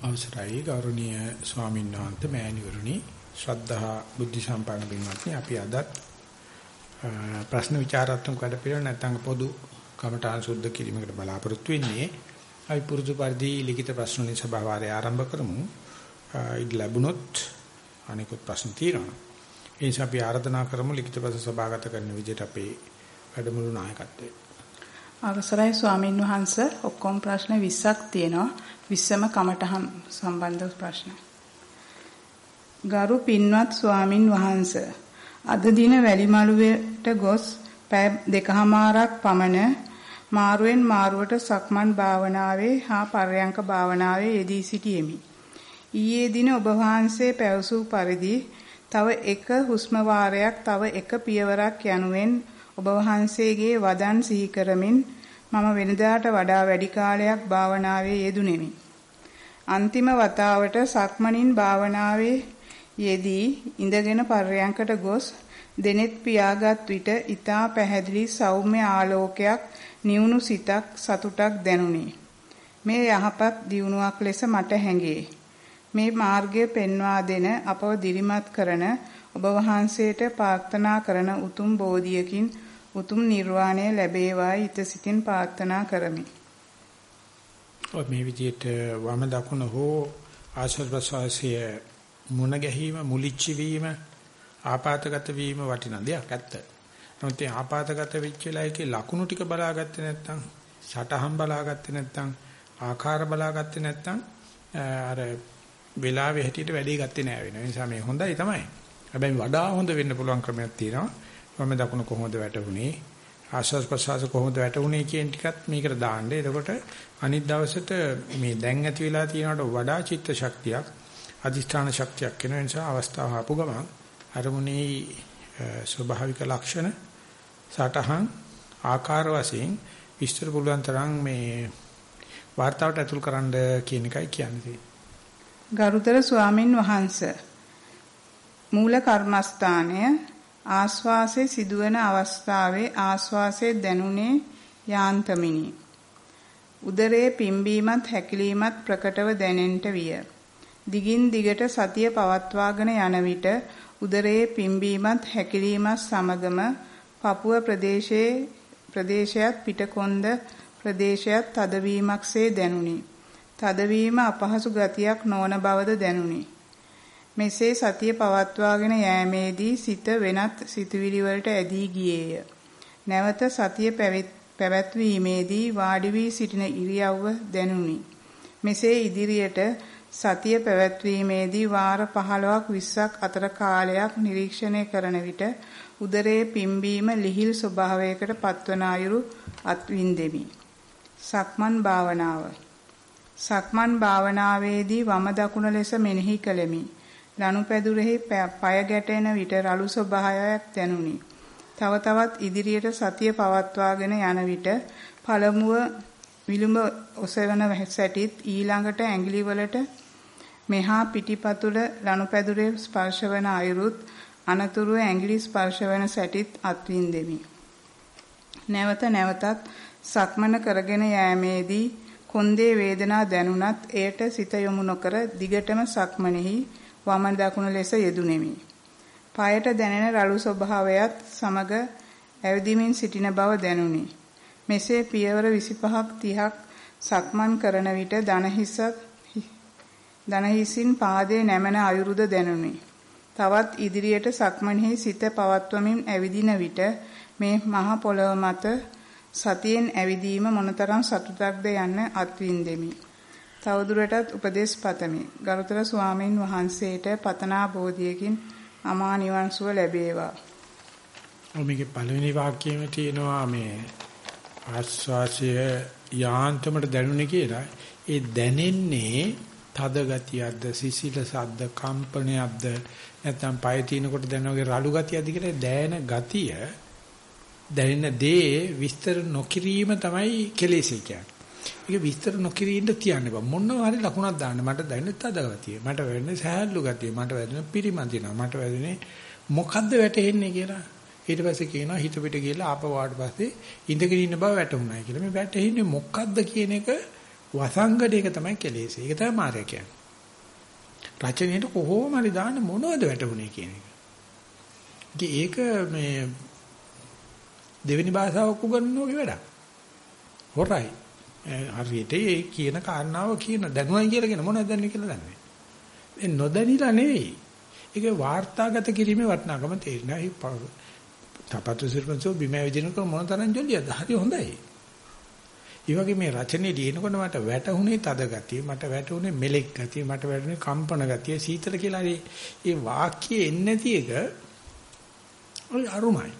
අවසරයි. ගෞරවනීය ස්වාමීන් වහන්සේ මෑණිවරුනි ශ්‍රද්ධා බුද්ධ සම්පන්න පින්වත්නි අපි අදත් ප්‍රශ්න විචාරාත්මක වැඩ පිළිවෙල නැත්නම් පොදු කමඨාන් සුද්ධ කිරීමකට බලාපොරොත්තු වෙන්නේ. අපි පුරුදු පරිදි ලිඛිත ප්‍රශ්න වලින් සභාවාරය ආරම්භ කරමු. ඉඩ ලැබුණොත් අනිකුත් ප්‍රශ්න තියෙනවා. ඒ නිසා අපි ආරාධනා කරමු ලිඛිත ප්‍රශ්න සභාගත කරන විදිහට අපේ වැඩමුළු නායකත්වයේ අවසරයි ස්වාමින් වහන්සේ ඔක්කොම ප්‍රශ්න 20ක් තියෙනවා 20ම කමටහන් සම්බන්ධ ප්‍රශ්න. ගරු පින්වත් ස්වාමින් වහන්සේ අද දින වැලිමළුවට ගොස් පැය දෙකහමාරක් පමණ මාරුවෙන් මාරුවට සක්මන් භාවනාවේ හා පර්යංක භාවනාවේ යෙදී සිටියෙමි. ඊයේ දින ඔබ වහන්සේ පැවසූ පරිදි තව එක හුස්ම වාරයක් තව එක පියවරක් යනුවෙන් ඔබ වහන්සේගේ වදන් සිහි කරමින් මම වෙනදාට වඩා වැඩි කාලයක් භාවනාවේ යෙදුණෙමි. අන්තිම වතාවට සක්මණින් භාවනාවේ යෙදී ඉඳගෙන පර්යංකට ගොස් දෙනෙත් පියාගත් විට ඊතා පැහැදිලි සෞම්‍ය ආලෝකයක් නිවුණු සිතක් සතුටක් දැනුනි. මේ යහපත් දියුණුවක් ලෙස මට හැඟේ. මේ මාර්ගය පෙන්වා දෙන අපව දිරිමත් කරන ඔබ වහන්සේට ප්‍රාර්ථනා කරන උතුම් බෝධියකින් උතුම් නිර්වාණය ලැබේවායි ිත සිතින් ප්‍රාර්ථනා කරමි. ඔය මේ විදිහට වම දකුණ හෝ ආශ්‍රව ප්‍රසවාසයේ මුණ ගැහිම මුලිච්ච වීම ආපాతගත වීම වටින දෙයක් ඇත්ත. නමුත් මේ ආපాతගත වෙච්ච වෙලාවේකේ ලකුණු ටික බලාගත්තේ නැත්නම් සටහන් බලාගත්තේ නැත්නම් ආකාර බලාගත්තේ නැත්නම් අර වෙලාවේ හැටියට වැඩේ ගත්තේ නෑ වෙන නිසා මේ හොඳයි තමයි. හැබැයි වඩා හොඳ වෙන්න පුළුවන් ක්‍රමයක් තියෙනවා. වම දකුණ කොහොමද වැටුනේ ආශ්වාස ප්‍රශ්වාස කොහොමද වැටුනේ කියන ටිකත් මේකට දාන්න. එතකොට අනිත් දවසට මේ දැන් ඇති වෙලා තියෙනවට වඩා චිත්ත ශක්තියක් අධිෂ්ඨාන ශක්තියක් වෙන නිසා අවස්ථාව ආපු ගමන් අරමුණේ ස්වභාවික ලක්ෂණ සටහන් ආකාර වශයෙන් විස්තර පුළුවන් තරම් මේ වார்த்தාවට ඇතුල් කරන්න කියන එකයි කියන්නේ. ගරුතර ස්වාමින් වහන්සේ මූල කර්මස්ථානය ආස්වාසේ සිදුවන අවස්ථාවේ ආස්වාසේ දැනුනේ යාන්තමිනි. උදරයේ පිම්බීමත් හැකිලීමත් ප්‍රකටව දැනෙන්නට විය. දිගින් දිගට සතිය පවත්වාගෙන යන විට උදරයේ පිම්බීමත් හැකිලීමත් සමගම පපුව ප්‍රදේශයේ ප්‍රදේශයත් පිටකොන්ද ප්‍රදේශයත් තදවීමක්සේ දැනුනි. තදවීම අපහසු ගතියක් නොවන බවද දැනුනි. මෙසේ සතිය පවත්වාගෙන යෑමේදී සිත වෙනත් සිතුවිලි වලට ඇදී ගියේය. නැවත සතිය පැවැත්වීමේදී වාඩි වී සිටින ඉරියව්ව දැනුනි. මෙසේ ඉදිරියට සතිය පැවැත්වීමේදී වාර 15ක් 20ක් අතර කාලයක් නිරීක්ෂණය කරන විට උදරයේ පිම්බීම ලිහිල් ස්වභාවයකට පත්වන අයුරු අත්විඳෙමි. සක්මන් භාවනාව සක්මන් භාවනාවේදී වම දකුණ ලෙස මෙනෙහි කළෙමි. ලනුපැදුරෙහි পায় ගැටෙන විට රළු ස්වභාවයක් දැනුනි. තව තවත් ඉදිරියට සතිය පවත්වාගෙන යන විට පළමුව විලුඹ ඔසවන සැටිත් ඊළඟට ඇඟිලි වලට මෙහා පිටිපතුල ලනුපැදුරේ ස්පර්ශ වන අයුරුත් අනතුරුව ඇඟිලි ස්පර්ශ වන සැටිත් අත්විඳෙමි. නැවත නැවතත් සක්මන කරගෙන යෑමේදී කොන්දේ වේදනා දැනුණත් එයට සිත යොමු නොකර දිගටම සක්මනේහි වම දකුණ ලෙස යෙදුණෙමි. පායට දැනෙන රළු ස්වභාවයත් සමග ඇවිදිමින් සිටින බව දැනුනි. මෙසේ පියවර 25ක් 30ක් සක්මන් කරන විට දනහිසත් දනහිසින් පාදයේ නැමෙන අයුරුද දැනුනි. තවත් ඉදිරියට සක්මන්හි සිත පවත්වමින් ඇවිදින විට මේ මහ පොළොව මත සතියෙන් ඇවිදීම මොනතරම් සතුටක්ද යන්න අත්විඳෙමි. තවදුරටත් උපදේශ පතමි. ගරුතර ස්වාමීන් වහන්සේට පතනා බෝධියකින් අමා නිවන් සුව ලැබේවා. මේකේ පළවෙනි වාක්‍යයේම තියෙනවා මේ ආස්වාසය යාන්තමට දැනුනේ කියලා. ඒ දැනෙන්නේ තද ගතියක්ද සිසිලසක්ද කම්පනයක්ද නැත්නම් පය තිනකොට දැනවගේ රළු ගතියක්ද කියලා දැනෙන ගතිය දැනෙන දේ විස්තර නොකිරීම තමයි කෙලෙසේ කියන්නේ. ඒක විස්තර නොකිරීන්න තියන්න බෑ. මොනවා හරි ලකුණක් දාන්න. මට දැනෙන්නේ තද ගතිය. මට වැටෙන්නේ සහැල්ලු ගතිය. මට වැටෙන්නේ පිරිමන්දිනවා. මට වැටෙන්නේ මොකද්ද වැටෙන්නේ කියලා. ඊට පස්සේ කියනවා හිත පිට ගිහලා ආපහු ආවට පස්සේ ඉඳගෙන ඉන්න බව වැටුණා කියලා. මේ වැටෙන්නේ මොකද්ද කියන එක වසංගඩේක තමයි කෙලෙස්. ඒක තමයි මාර්ගය කියන්නේ. රචනයේට කොහොම හරි දාන්න මොනවද වැටුනේ කියන එක. ඒක මේ දෙවෙනි භාෂාවක් උගන්වනෝගේ වැඩක්. හොරයි. හරියට ඒ කියන කාරණාව කියන දැනුවයි කියලා කියන මොනවද දන්නේ කියලා දන්නේ. ඒ නොදැනිලා නෙවෙයි. ඒක වාර්තාගත කිරීමේ වටිනාකම තේරෙනවා. තපතු සිරපන්සෝ බිම විදිනක මොන තරම් ජොලියද? හරි හොඳයි. ඒ වගේ මේ රචනයේ ලියනකොට මට වැටුනේ තද ගතිය, මට වැටුනේ මෙලෙක් ගතිය, මට වැටුනේ කම්පන ගතිය, සීතල කියලා ඒ වාක්‍යයේ එන්නේ නැති එක ඔය අරුමයි.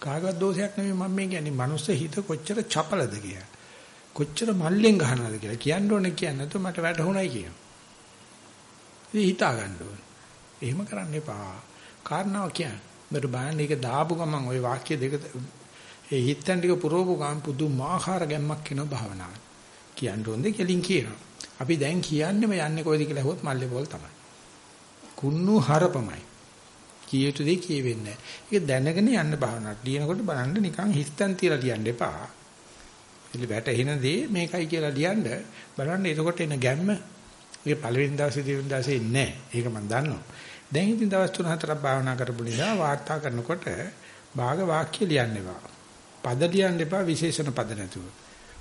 කාගවත් දෝෂයක් නෙමෙයි මම මේ කියන්නේ මනුස්ස හිත කොච්චර චපලද කියලා. කොච්චර මල්ලෙන් ගහනවද කියලා කියන්න ඕනේ කියන්නේ නැතුව මට වැටහුණයි කියන. ඉතින් හිතා ගන්න ඕනේ. එහෙම කරන්න එපා. කාරණාව කියන්නේ. මට බලන්න ඒක දාපු ගමන් ওই වාක්‍ය දෙක ඒ හිතෙන් ටික පුරවපු ගමන් පුදුමාකාර ගැම්මක් එනවා භාවනාවට. කියන්න ඕනේ කෙලින් කියනවා. අපි දැන් කියන්නේම යන්නේ කොයිද කියලා අහුවොත් මල්ලේ බෝල් තමයි. කුන්නු හරපමයි. කිය යුතු දේ කියෙවෙන්නේ නැහැ. ඒක දැනගෙන යන්න භාවනාවට. ලියනකොට බලන්න නිකන් හිස්තන් තියලා ලියන්න එපා. එලි වැටෙන දේ මේකයි කියලා ලියන්න බලන්න එතකොට එන ගැම්ම ඒ පළවෙනි දවසේ දෙවෙනි දවසේ ඉන්නේ ඒක මම දන්නවා. දැන් ඉතින් දවස් 3-4ක් භාවනා කරපු නිසා වාර්තා කරනකොට භාග වාක්‍ය ලියන්න එපා. පද ලියන්න එපා විශේෂණ පද නැතුව.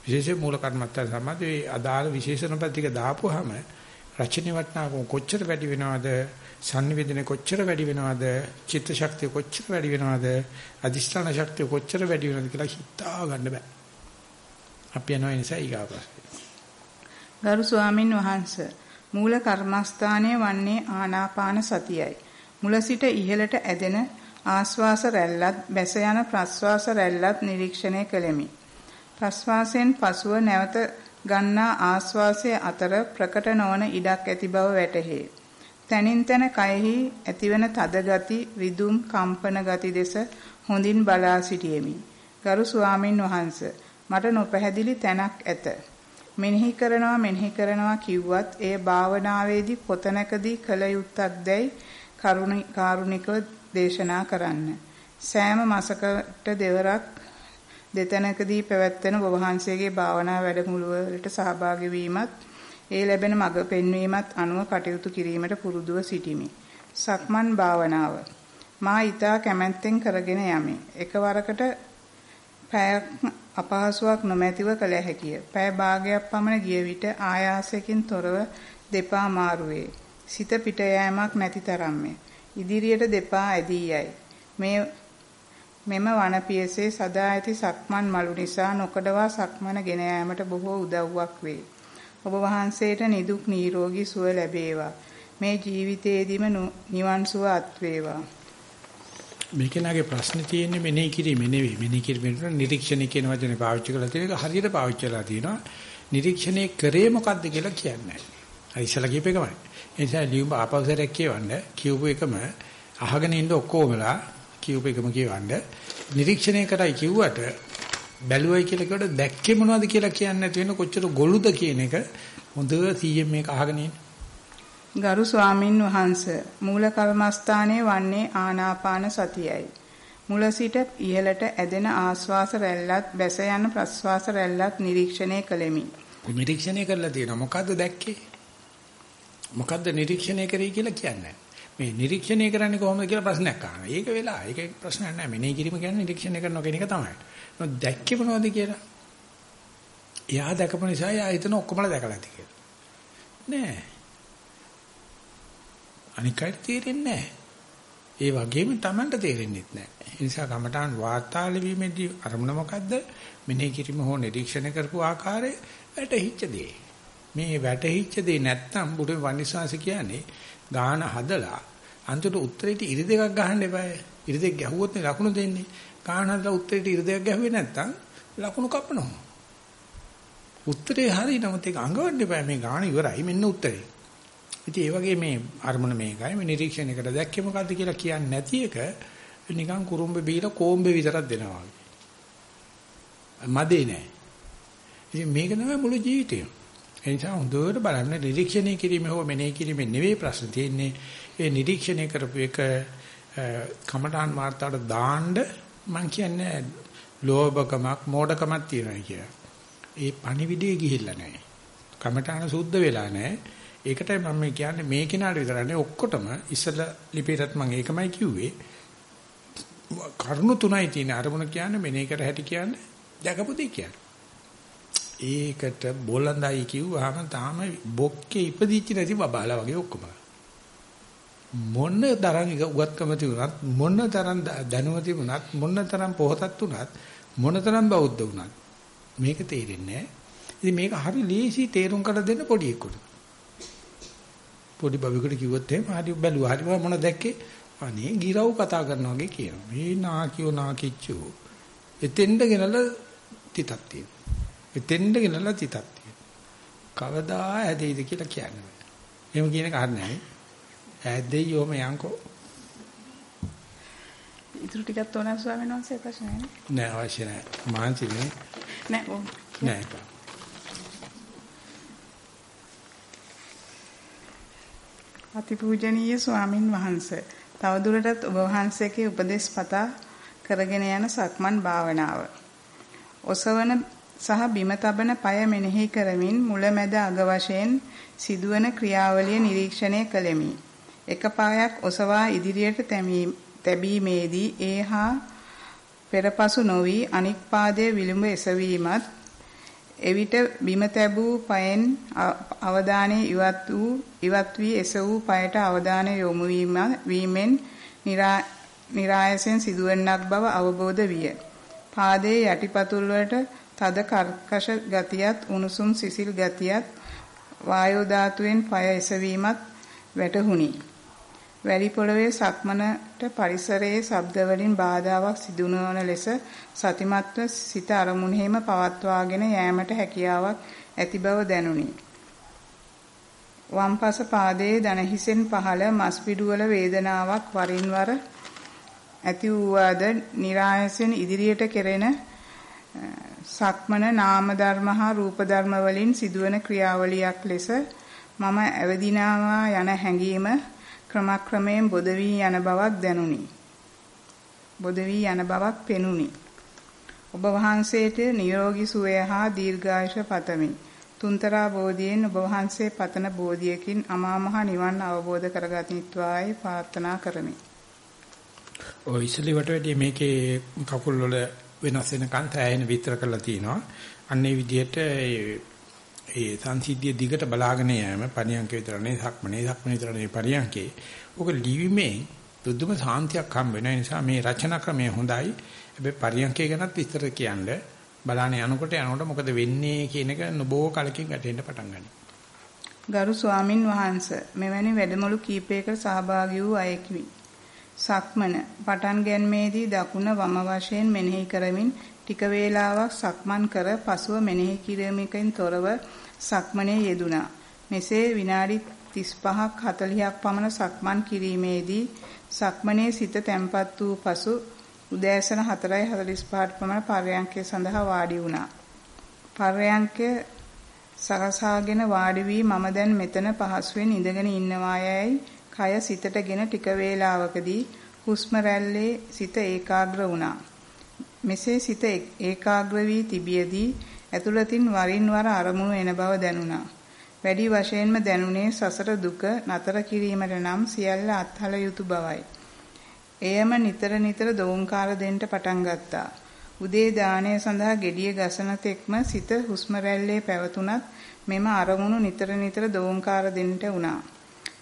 විශේෂ මූල කර්මත්තර සමාධි අදාළ විශේෂණ පද ටික දාපුවාම රචනයේ වටිනාකම කොච්චර වැඩි වෙනවද සංනිවේදනය කොච්චර වැඩි වෙනවද චිත්ත ශක්තිය කොච්චර වැඩි වෙනවද අදිෂ්ඨාන ශක්තිය කොච්චර වැඩි වෙනවද කියලා හිතා ගන්න බෑ අපි යනවා නිසා ඊගා ප්‍රශ්නේ ගරු ස්වාමින් වහන්සේ මූල කර්මස්ථානයේ වන්නේ ආනාපාන සතියයි මුල සිට ඉහළට ඇදෙන ආස්වාස රැල්ලත් බැස යන ප්‍රස්වාස රැල්ලත් නිරීක්ෂණය කෙලෙමි ප්‍රස්වාසයෙන් පසුව නැවත ගන්නා ආස්වාසයේ අතර ප්‍රකට නොවන ඉඩක් ඇති බව වැටහේ. තනින් තන කයෙහි ඇතිවන තද ගති, විදුම්, කම්පන ගති දෙස හොඳින් බලා සිටියෙමි. ගරු ස්වාමින් වහන්සේ මට නොපැහැදිලි තැනක් ඇත. මෙනෙහි කරනවා මෙනෙහි කරනවා කිව්වත් එය භාවනාවේදී කොතැනකදී කළ යුත්තක් දැයි කරුණිකව දේශනා කරන්න. සෑම මාසකට දෙවරක් දෙතැනකදී පැවැත්වෙන ඔබ වහන්සේගේ භාවනා වැඩමුළුවලට සහභාගී වීමත් ඒ ලැබෙන මඟ පෙන්වීමත් අනුව කටයුතු කිරීමට පුරුදුව සිටිමි. සක්මන් භාවනාව මා ඊතා කැමැත්තෙන් කරගෙන යමි. එකවරකට පැයක් අපහසුාවක් නොමැතිව කළ හැකිය. පැය භාගයක් පමණ ගිය විට ආයාසයෙන් තොරව දෙපා මාරුවේ. සිත පිට යෑමක් නැති තරම්ය. ඉදිරියට දෙපා ඇදී යයි. මේ මෙම වනපියසේ සදා ඇති සක්මන් මලු නිසා නොකඩවා සක්මන ගෙන යාමට බොහෝ උදව්වක් වේ. ඔබ වහන්සේට නිදුක් නිරෝගී සුව ලැබේවා. මේ ජීවිතයේදීම නිවන් සුව අත් වේවා. මේකේ ප්‍රශ්නේ තියෙන්නේ මෙනෙහි කිරීම නෙවෙයි. මෙනෙහි කිරීමෙන් නිරීක්ෂණය කියන වචනේ පාවිච්චි කරලා තියෙන එක හරියට පාවිච්චි කරලා තියෙනවා. නිරීක්ෂණය කරේ මොකද්ද කියලා කියන්නේ නැහැ. අර ඉස්සලා කියප එකමයි. ඒ නිසා ලියුම ආපෞසරයක් කියවන්න කියවපු එකම අහගෙන ඉන්න ඔක්කොමලා කියූප එකම කියවන්න නිරීක්ෂණය කරයි කිව්වට බැලුවයි කියලා කිව්වට දැක්කේ මොනවද කියලා කියන්නේ නැති වෙන කොච්චර ගොළුද කියන එක හොඳ 100 මේක අහගෙන ගරු ස්වාමින් වහන්සේ මූල කර්මස්ථානයේ වන්නේ ආනාපාන සතියයි. මුල සිට ඉහළට ඇදෙන ආශ්වාස රැල්ලත් බැස යන ප්‍රශ්වාස රැල්ලත් නිරීක්ෂණය කළෙමි. නිරීක්ෂණය කරලා තියෙනවා මොකද්ද දැක්කේ? මොකද්ද නිරීක්ෂණය කරේ කියලා කියන්නේ? මේ නිරීක්ෂණය කරන්නේ කොහොමද කියලා ප්‍රශ්නයක් අහනවා. ඒක වෙලා. ඒක ප්‍රශ්නයක් නෑ. මෙනේ කිරීම කියන්නේ නිරීක්ෂණය කරන කෙනෙක් තමයි. මොකද දැක්කේ මොනවද කියලා? එයා දැකපු නිසා එයා හිතන ඔක්කොමලා දැකලා ඇති කියලා. නෑ. අනිකට තේරෙන්නේ නෑ. ඒ වගේම Tamanට තේරෙන්නේ නැහැ. ඒ නිසා කමඨාන් වාර්තාල වීමේදී අරමුණ මොකද්ද? මෙනෙහි කිරීම හෝ නිරීක්ෂණය කරපු ආකාරය වැටහිච්ච දේ. මේ වැටහිච්ච දේ නැත්තම් බුදු වනිසාස කියන්නේ ගාන හදලා අන්තිමට උත්තරේට ඉරි දෙකක් ගහන්න එපායි. ඉරි දෙක ගැහුවොත් නේ ලකුණු දෙන්නේ. ගාන හදලා උත්තරේට ඉරි දෙකක් ගැහුවේ නැත්තම් ලකුණු කපනවා. උත්තරේ හරි නමුත් ඒක අඟවන්න එපා මේ ගාන ඉවරයි මෙන්න උත්තරේ. ඉතින් ඒ වගේ මේ අරමුණ මේකයි මේ නිරීක්ෂණය කර දැක්කේ මොකද්ද කියලා කියන්නේ නැති එක නිකන් කුරුම්බේ බීලා කොම්බේ විතරක් දෙනවා වගේ. මදේ නෑ. ඉතින් මේක තමයි මුළු ජීවිතේම. ඒ නිසා හොඳට බලන්න නිරීක්ෂණය කිරීමේ හෝ මෙනෙහි කිරීමේ නෙවෙයි ප්‍රශ්න තියෙන්නේ. ඒ නිරීක්ෂණය කරපු එක කමඨාන් වාර්තාවට දාන්න මම කියන්නේ ලෝභකමක් මෝඩකමක් තියෙනවා කියලා. ඒ පණිවිඩේ ගිහිල්ලා නැහැ. කමඨාන සුද්ධ වෙලා නැහැ. ඒකටයි මම කියන්නේ මේ කෙනාට විතරනේ ඔක්කොටම ඉස්සල ලිපියටත් මම ඒකමයි කිව්වේ. කරුණු තුනයි තියෙන අරමුණ කියන්නේ මෙනේ කර හැටි කියන්නේ දැකපු දෙයක් කියන්නේ. ඒකට බොළඳයි කිව්වහම තාම බොක්කේ ඉපදිච්ච නැති බබාලා වගේ ඔක්කොම. මොන තරම් උගත්කම තිබුණත් මොන තරම් දැනුම තිබුණත් මොන තරම් පොහතත් වුණත් මොන තරම් බෞද්ධ වුණත් මේක තේරෙන්නේ නැහැ. ඉතින් මේක හරි ලේසි තේරුම් කරලා දෙන්න පොඩි එක්කට. පොඩි බබෙකුට කිව්වොත් එහෙම හරි බැලුවා හරි මොන දැක්කේ අනේ ගිරව් කතා කරනවා වගේ කියනවා. මේ නාකියෝ නාකිච්චෝ. එතෙන්ද ගෙනලා තිතක් තියෙනවා. එතෙන්ද ගෙනලා තිතක් තියෙනවා. කවදා ඇදෙයිද කියලා කියන්නේ. එහෙම කියන කාරණේ ඇදෙයි යෝම යංකෝ. ඉතුරු ටිකක් තෝරන ස්වාමීන් වහන්සේ ප්‍රශ්න නෑ. නෑ අවශ්‍ය නෑ. මාන්සිනේ. නෑ. නෑ. අතිපූජනීය ස්වාමින් වහන්සේ තවදුරටත් ඔබ වහන්සේගේ උපදෙස් පතා කරගෙන යන සක්මන් භාවනාව. ඔසවන සහ බිම තබන পায় මෙනෙහි කරමින් මුලැමැද අග වශයෙන් සිදුවන ක්‍රියාවලිය නිරීක්ෂණය කළෙමි. එක පායක් ඔසවා ඉදිරියට තැබීමේදී ඒහා පෙරපසු නොවි අනික් පාදයේ විලුඹ එසවීමත් එවිට බිම තැබූ පයෙන් අවධානය ඉවත් වූ ඉවත් වී එසවූ පයට අවධානය යොමු වීමෙන් નિરાයසෙන් සිදුවන්නක් බව අවබෝධ විය. පාදයේ යටිපතුල් වලට තද කර්කශ ගතියත් උණුසුම් සිසිල් ගතියත් වායෝ ධාතුවෙන් පය එසවීමත් වැටහුණි. වැලි පොළවේ සක්මනට පරිසරයේ ශබ්ද වලින් බාධාවක් සිදු නොවන ලෙස සතිමත්ව සිත අරමුණෙහිම පවත්වාගෙන යෑමට හැකියාවක් ඇති බව දැනුනි. වම්පස පාදයේ දන හිසෙන් පහළ මස් පිඩුවල වේදනාවක් වරින් වර ඇති වූවාද નિરાයසෙන් ඉදිරියට කෙරෙන සක්මන නාම ධර්ම හා රූප ධර්ම වලින් සිදුවන ක්‍රියාවලියක් ලෙස මම ඇවදිනවා යන හැඟීම ක්‍රමක්‍රමයෙන් බොද වී යන බවක් දැනුනි. බොද වී යන බවක් පෙනුනි. ඔබ වහන්සේට නිරෝගී සුවය හා දීර්ඝායුෂ පතමි. තුන්තරා බෝධියෙන් ඔබ වහන්සේ පතන බෝධියකින් අමා මහ නිවන් අවබෝධ කරගත්නිත්වායි ප්‍රාර්ථනා කරමි. ඔය ඉස්සෙල්ලට වැඩි මේකේ කකුල් වල වෙනස් වෙන කන්තයන විතර කරලා තිනවා. අන්නේ විදිහට ඒ සංසිද්ධිය දිගට බලාගෙන යෑම පරියන්ක විතරනේ සක්මනේ සක්මනේ විතරනේ පරියන්කේ. ඔක ලිවිමේ දුදුම සාන්තියක් හම් වෙන නිසා මේ රචනා ක්‍රමය හොඳයි. හැබැයි පරියන්කේ ගැනත් විස්තර කියන්න බලාන යනකොට යනකොට මොකද වෙන්නේ කියන එක නොබෝ කලකින් වැටෙන්න පටන් ගන්නවා. ගරු ස්වාමින් වහන්සේ මෙවැනි වැඩමුළු කීපයකට සහභාගී වූ අයෙක්වි. සක්මන පටන් ගැනීමේදී දකුණ වම වශයෙන් මෙනෙහි කරමින් ටික වේලාවක් සක්මන් කර පසුව මෙනෙහි කිරීමකින් තොරව සක්මනේ යෙදුණා. මෙසේ විනාඩි 35ක් 40ක් පමණ සක්මන් කිරීමේදී සක්මනේ සිත තැම්පත් වූ පසු උදෑසන 4:45ට පමණ පර්යංකය සඳහා වාඩි වුණා. පර්යංකය සකසාගෙන වාඩි වී මම දැන් මෙතන පහසුවෙන් ඉඳගෙන ඉන්නවා යයි කය සිතටගෙන ටික වේලාවකදී හුස්ම රැල්ලේ සිත ඒකාග්‍ර වුණා. මෙසේ සිත ඒකාග්‍ර වී තිබියදී ඇතුළතින් වරින් වර අරමුණු එන බව දැනුණා. වැඩි වශයෙන්ම දැනුනේ සසර දුක නතර කිරීමට නම් සියල්ල අත්හල යුතු බවයි. එයම නිතර නිතර දෝංකාර දෙන්න පටන් ගත්තා. උදේ දාණය සඳහා gediye ගසන තෙක්ම සිත හුස්ම රැල්ලේ පැවතුනත් මෙම අරමුණු නිතර නිතර දෝංකාර දෙන්නට වුණා.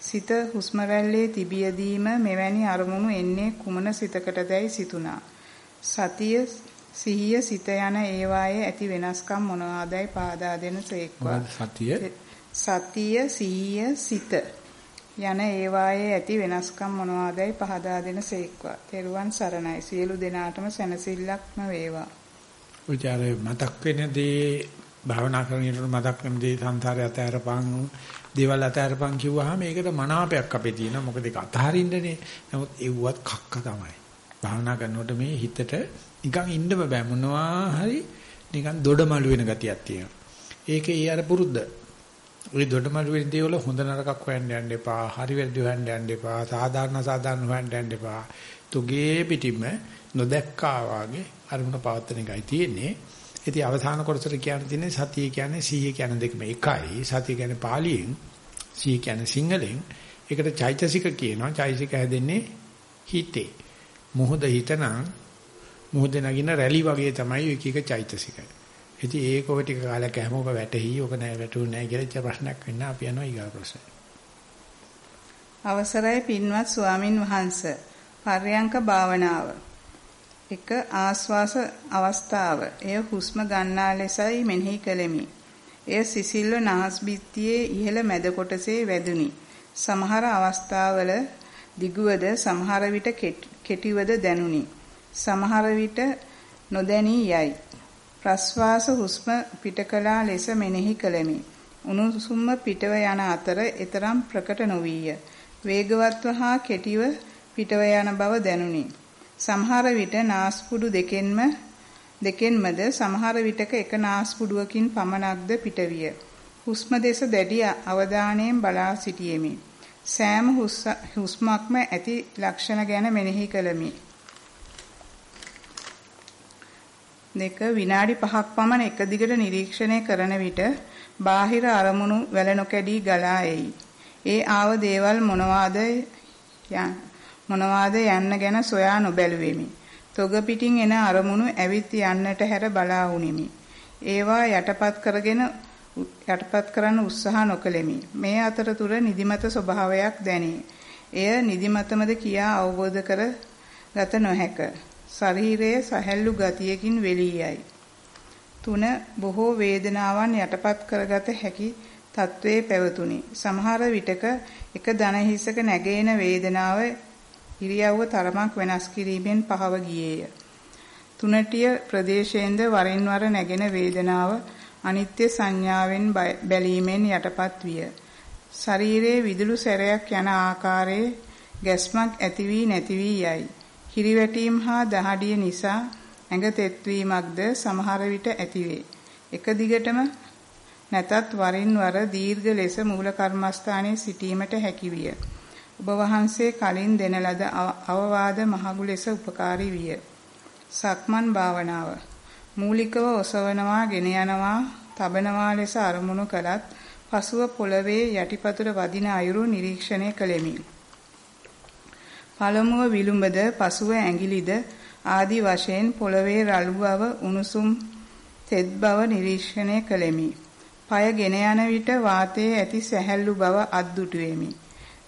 සිත හුස්ම රැල්ලේ තිබියදීම මෙවැනි අරමුණු එන්නේ කුමන සිතකටදයි සිතුණා. සතිය සිහිය සිත යන ඒවායේ ඇති වෙනස්කම් මොනවාදයි පාදා දෙන සේක්වා. සතිය? සතිය සිහිය සිත යන ඒවායේ ඇති වෙනස්කම් මොනවාදයි පහදා දෙන සේක්වා. තෙරුවන් සරණයි. සියලු දෙනාටම සැනසෙල්ලක්ම වේවා. උචාරේ මතක් වෙනදී භාවනා කරනකොට මතක් වෙන දේ සංසාරය අතහැරපන් දේවල් අතහැරපන් කිව්වහම ඒකට මනාපයක් අපේ තියෙනවා. මොකද ඒක අතහරින්නනේ. නමුත් ඒවත් කක්ක තමයි භාවනා කරනකොට මේ හිතට නිකන් ඉන්න බෑ මොනවා හරි නිකන් දොඩමළු වෙන ගතියක් තියෙනවා. ඒකේ ඊ අර පුරුද්ද. ওই දොඩමළු වෙන දේවල් හොඳ නරකක් හොයන්න යන්න එපා. හරි වැරදි හොයන්න යන්න එපා. සාධාරණ සාධාරණ හොයන්න යන්න එපා. තුගේ පිටින්ම නොදැක්කා වාගේ අරමුණ පවත්තන එකයි තියෙන්නේ. ඉතින් අවධාන කොටසට කියන්න තියෙන්නේ සතිය කියන්නේ සීය කියන දෙකම එකයි. සතිය කියන්නේ පාලියෙන් සීය කියන්නේ සිංහලෙන්. ඒකට චෛතසික කියනවා. චෛතසික හැදෙන්නේ හිතේ. මොහොත හිතනම් මොහොත නගින රැලි වගේ තමයි එක එක චෛතසිකයි. ඉතින් ඒක ඔය ටික කාලයක් හැමෝම වැටහි ඔක නෑ වැටුනේ නෑ කියලා ප්‍රශ්නයක් වෙන්න අපි යනවා ඊගා ප්‍රශ්න. අවසරයි පින්වත් ස්වාමින් වහන්සේ. පර්යංක භාවනාව. එක ආස්වාස අවස්ථාව. එය හුස්ම ගන්නා ලෙසයි මෙනෙහි කළෙමි. එය සිසිල්ව නාස් බිත්තියේ ඉහළ මැද කොටසේ වැදුනි. සමහර අවස්ථාවල දිගුවද සමහර විට කෙටිවද දැනුනි. සමහර විට නොදැනී යයි. ප්‍රස්වාස හුස්ම පිටකලා ලෙස මෙනෙහි කළෙමි. උණුසුම පිටව යන අතර ඊතරම් ප්‍රකට නොවිය. වේගවත්ව හා කෙටිව පිටව යන බව දැනුනි. සමහර විට නාස්පුඩු දෙකෙන්ම දෙකෙන්මද සමහර විටක එක නාස්පුඩුවකින් පමණක්ද පිටවිය. හුස්ම දෙස දැඩි අවධානයෙන් බලා සිටියෙමි. සෑම හුස්මක්ම ඇති ලක්ෂණ ගැන මෙනෙහි කළමි. දෙක විනාඩි 5ක් පමණ එක දිගට නිරීක්ෂණය කරන විට බාහිර අරමුණු වැල නොකැඩී ගලා එයි. ඒ ආව දේවල් මොනවාද මොනවාද යන්න ගැන සොයා නොබැලුවෙමි. තොග පිටින් එන අරමුණු ඇවිත් යන්නට හැර බලා වුනිමි. ඒවා යටපත් කරගෙන යටපත් කරන්න උත්සාහ නොකළෙමි. මේ අතරතුර නිදිමත ස්වභාවයක් දැනේ. එය නිදිමතමද කියා අවබෝධ කර ගත නොහැක. ශරීරයේ සැහැල්ලු ගතියකින් වෙලී යයි. තුන බොහෝ වේදනාවන් යටපත් කරගත හැකි තත්වයේ පැවතුනි. සමහර විටක එක දන හිසක නැගෙන වේදනාව ඉරියව්ව තරමක් වෙනස් කිරීමෙන් පහව ගියේය. තුනටිය ප්‍රදේශයෙන්ද වරින් වර නැගෙන වේදනාව අනිත්‍ය සංඥාවෙන් බැලීමෙන් යටපත් විය. ශරීරයේ විදුලු සැරයක් යන ආකාරයේ ගැස්මක් ඇති වී නැති වී යයි. කිරිවැටීම් හා දහඩිය නිසා ඇඟ තෙත්වීමක්ද සමහර විට ඇතිවේ. එක දිගටම නැතත් වරින් වර දීර්ඝ ලෙස මූල කර්මස්ථානයේ සිටීමට හැකි විය. ඔබ වහන්සේ කලින් දෙන ලද අවවාද මහඟු ලෙස උපකාරී විය. සක්මන් භාවනාව මූලිකව ඔසවනවා, ගෙන යනවා, තබනවා ලෙස අරමුණු කළත් පසුව පොළවේ යටිපතුල වදින අයුරු නිරීක්ෂණය කළෙමි. පළමුව විලුඹද, පසුව ඇඟිලිද ආදී වශයෙන් පොළවේ රළු බව, උණුසුම් තෙත් බව නිරීක්ෂණය කළෙමි. পায় ගෙන යන විට වාතයේ ඇති සැහැල්ලු බව අද්දුටුවෙමි.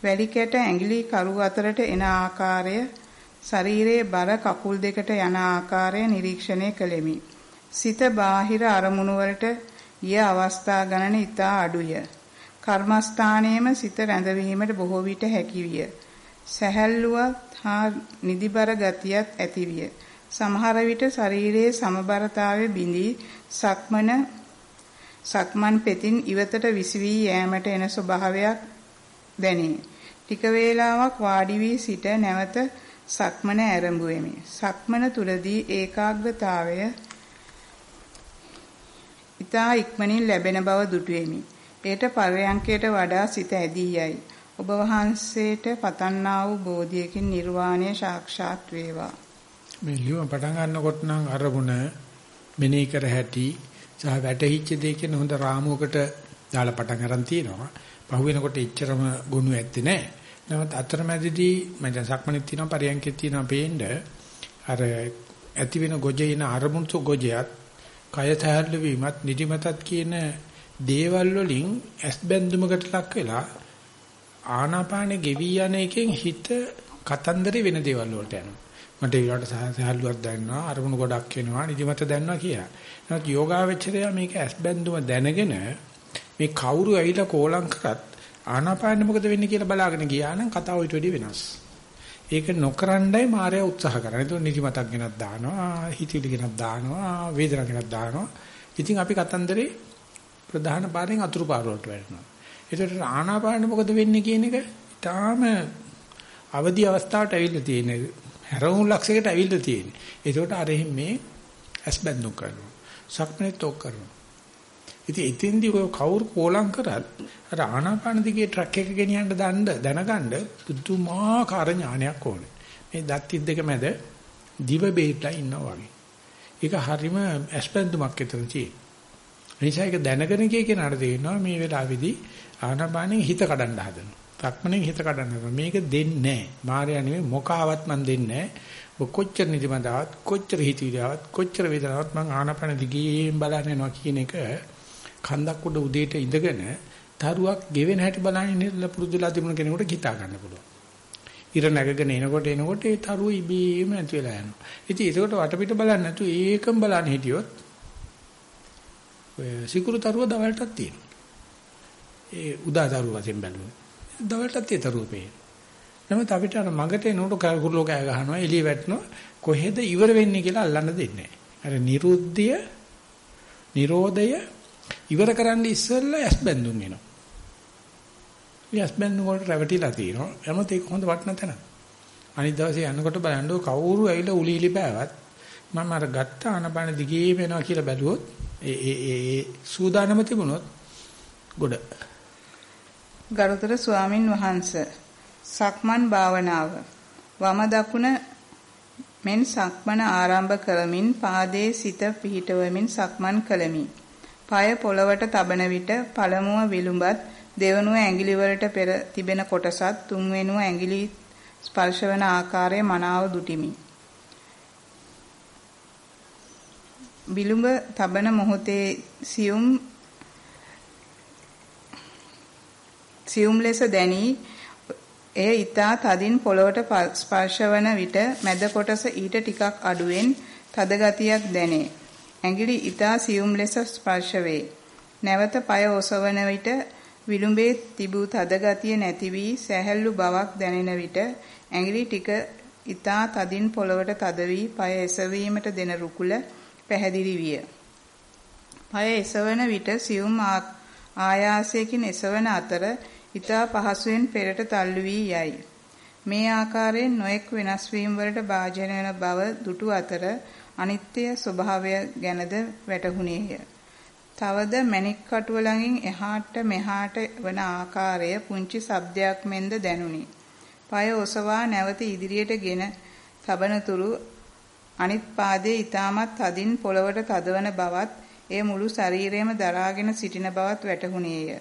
වැලි කැට ඇඟිලි කරු අතරට එන ආකාරය ශරීරයේ බර කකුල් දෙකට යන ආකාරය නිරීක්ෂණය කළෙමි. සිත බාහිර අරමුණු වලට ගිය අවස්ථා ගණන ඉතා අඩුය. කර්මස්ථානයේම සිත රැඳවීමට බොහෝ විට හැකියිය. සැහැල්ලුවත් හා නිදිබර ගතියත් ඇතිවිය. සමහර විට ශරීරයේ සමබරතාවය බිඳී සක්මන සක්මන් පෙතින් ඉවතට විසවි යෑමට එන ස්වභාවයක් දැනේ. ටික වේලාවක් වාඩි වී සිට නැවත සක්මන ආරම්භුවෙමි. සක්මන තුලදී ඒකාග්‍රතාවය ඊතා ඉක්මනින් ලැබෙන බව දුටුවෙමි. ඒට පරයන්කයට වඩා සිත ඇදී යයි. ඔබ වහන්සේට පතන්නා වූ බෝධියකින් නිර්වාණය සාක්ෂාත් වේවා. මේ ලියුම පටන් ගන්නකොට නම් අරමුණ මෙනෙහි කර හැටි සහ වැටහිච්ච දේ කියන හොඳ රාමුවකට දාලා පටන් ගන්න තියෙනවා. පහුවෙනකොට එච්චරම ගුණ ඇත්තේ නැහැ. නමුත් අතරමැදදී මම දැන් සක්මණේ තියෙනවා පරයන්කේ තියෙනවා පේන්න අර ඇති වෙන ගොජේන අරමුණු ගොජයත් කය තැහැල්ලු වීමත් නිදිමතත් කියන දේවල් වලින් ඇස් බැඳුමකට ලක් වෙලා ආනාපානෙ ගෙවි යන එකෙන් හිත කතන්දරේ වෙන දේවල් වලට යනවා. මට ඒ වලට සහල්ලුවක් දැනනවා අරමුණු ගොඩක් එනවා නිදිමත දැනනවා කියලා. නමුත් යෝගාවචරය මේක ඇස් බැඳුම දැනගෙන මේ කවුරු ඇවිල්ලා කෝලම් කරත් ආනාපානෙ මොකද වෙන්නේ කියලා බලාගෙන ගියා නම් කතාව ඊට වැඩි වෙනස්. ඒක නොකරන්නයි මායя උත්සාහ කරන්නේ. ඒක නිදිමතක් ගෙනත් දානවා, හිතවිලි ගෙනත් දානවා, වේදනාවක් ගෙනත් දානවා. ඉතින් අපි කතන්දරේ ප්‍රධාන පාරෙන් අතුරු පාර වලට වැටෙනවා. ඒකට ආනාපාන මොකද වෙන්නේ කියන එක ඊටාම අවදි අවස්ථාවට ඇවිල්ලා තියෙන හැරවුම් ලක්ෂයකට ඇවිල්ලා තියෙන්නේ. ඒකට අර මේ ඇස් බැඳුම් කරනවා. සක්මනේ තෝක් කරනවා. ඉතින් එතෙන්දී ඔය කවුරු කෝලම් කරත් අර ආනාපාන දිගේ ට්‍රක් එක ගෙනියන්න දන්න දැනගන්න පුදුමාකාර ඥානයක් ඕනේ. මේ දත් දෙක මැද දිව බේටලා ඉන්නවා වගේ. ඒක හරීම ඇස්පැන්දුමක් විතර තියෙන. නිසා ඒක දැනගෙන ගිය කෙනාට තේරෙනවා මේ වෙලාවේදී ආනාපානෙන් හිත කඩන්න හදනවා. සක්මණෙන් හිත කඩන්න හදනවා. මේක දෙන්නේ නැහැ. මායя නෙමෙයි මොකාවත් මන් දෙන්නේ නැහැ. කොච්චර නිදිමතාවත් කොච්චර හිතවිලාවත් කොච්චර වේදනාවක් මං ආනාපාන දිගින් බලන්න යනවා කියන එක කන්දක් උඩ උදේට ඉඳගෙන තරුවක් ගෙවෙන හැටි බලන්න ඉඳලා පුරුදුලා තිබුණ කෙනෙකුට හිතා ගන්න පුළුවන්. ඉර නැගගෙන එනකොට එනකොට ඒ තරුව ඉබේම නැති වෙලා යනවා. ඉතින් ඒකට වටපිට බලන්නේ නැතු ඒකම බලන්න හිටියොත් ඔය සිකුරු තරුව දවල්ටත් තියෙනවා. ඒ උදා තරුව වශයෙන් බැලුවොත් දවල්ටත් ඒ තරුව පේනවා. නමුත් අපිට අර මගට එනකොට කකුලෝ කෑ ගහනවා එළිය වැටෙනවා කොහෙද ඉවර වෙන්නේ කියලා අල්ලන්න දෙන්නේ නැහැ. අර නිරුද්ධිය නිරෝධය ඉවර කරන්න ඉස්සෙල්ලා ඇස් බැඳුම් වෙනවා. යස් බැන්න වලට රැවටිලා තියෙනවා. එමත් ඒක හොඳ වටන තැන. අනිත් දවසේ යනකොට බලන්න කවුරු ඇවිල්ලා උලීලි පෑවත් මම අර ගත්ත ආනපාන දිගේ වෙනවා කියලා බැලුවොත් ඒ ඒ ඒ සූදානම තිබුණොත් ගොඩ. ගරුතර ස්වාමින් වහන්සේ සක්මන් භාවනාව වම දකුණ මෙන් සක්මන ආරම්භ කරමින් පාදයේ සිත පිහිටවමින් සක්මන් කළමි. পায় පොළවට තබන විට පළමුව විලුඹත් දෙවනුව ඇඟිලි වලට පෙර තිබෙන කොටසත් තුන්වෙනුව ඇඟිලි ස්පර්ශ වන ආකාරය මනාව දුටිමි. බිලුඹ තබන මොහොතේ සියුම් සියුම් ලෙස දැනි එය ඊතා තදින් පොළොවට ස්පර්ශ වන විට මැද කොටස ඊට ටිකක් අඩුවෙන් තද ගතියක් දැනේ. ඇඟිලි ඊතා සියුම් ලෙස ස්පර්ශ වේ. නැවත পায় ඔසවන විට විලුඹේ තිබූ තද ගතිය නැති වී සැහැල්ලු බවක් දැනෙන විට ඇඟිලි ටික ඊතා තදින් පොළවට තද වී পায় එසවීමට දෙන රුකුල පැහැදිලි විය. পায় එසවන විට සියුම් ආයාසයෙන් එසවන අතර ඊතා පහසුවෙන් පෙරට තල්ලු වී යයි. මේ ආකාරයෙන් නොඑක් වෙනස් වීම වලට භාජන වන බව දුටු අතර අනිත්‍ය ස්වභාවය ගැනද වැටහුණේය. තවද මණික් කටුව ළඟින් එහාට මෙහාට වන ආකාරය පුංචි ශබ්දයක් මෙන්ද දැනුනි. পায় ඔසවා නැවත ඉදිරියට ගෙන තබනතුරු අනිත් පාදයේ ඊටමත් තදින් පොළවට තදවන බවත් එය මුළු ශරීරයම දරාගෙන සිටින බවත් වැටහුණේය.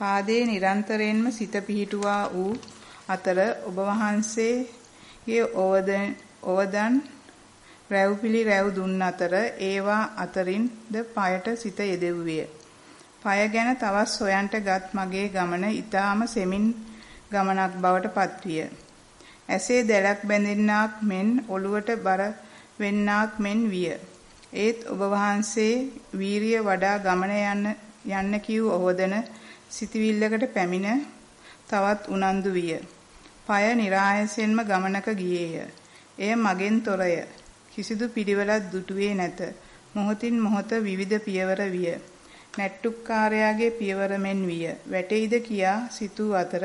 පාදයේ නිරන්තරයෙන්ම සිත පිහිටුවා වූ අතර ඔබ වහන්සේගේ ඕවදන් රැව් පිළි රැව් දුන් අතර ඒවා අතරින් ද পায়ට සිත යෙදෙව්විය. পায় ගැන තවත් සොයන්ට ගත් මගේ ගමන ඊටාම සෙමින් ගමනක් බවට පත්විය. ඇසේ දැලක් බැඳෙන්නාක් මෙන් ඔළුවට බර වෙන්නාක් මෙන් විය. ඒත් ඔබ වහන්සේ වීරිය වඩා ගමන යන්න යන්න කිව් ඔහොදන සිතවිල්ලකට පැමිණ තවත් උනන්දු විය. পায় નિરાයසෙන්ම ගමනක ගියේය. එය මගෙන් තොරය. කිසිදු පිළිවෙලක් දුටුවේ නැත. මොහොතින් මොහොත විවිධ පියවර විය. නැට්ටුක්කාරයාගේ පියවර මෙන් විය. වැටෙයිද කියා සිතූ අතර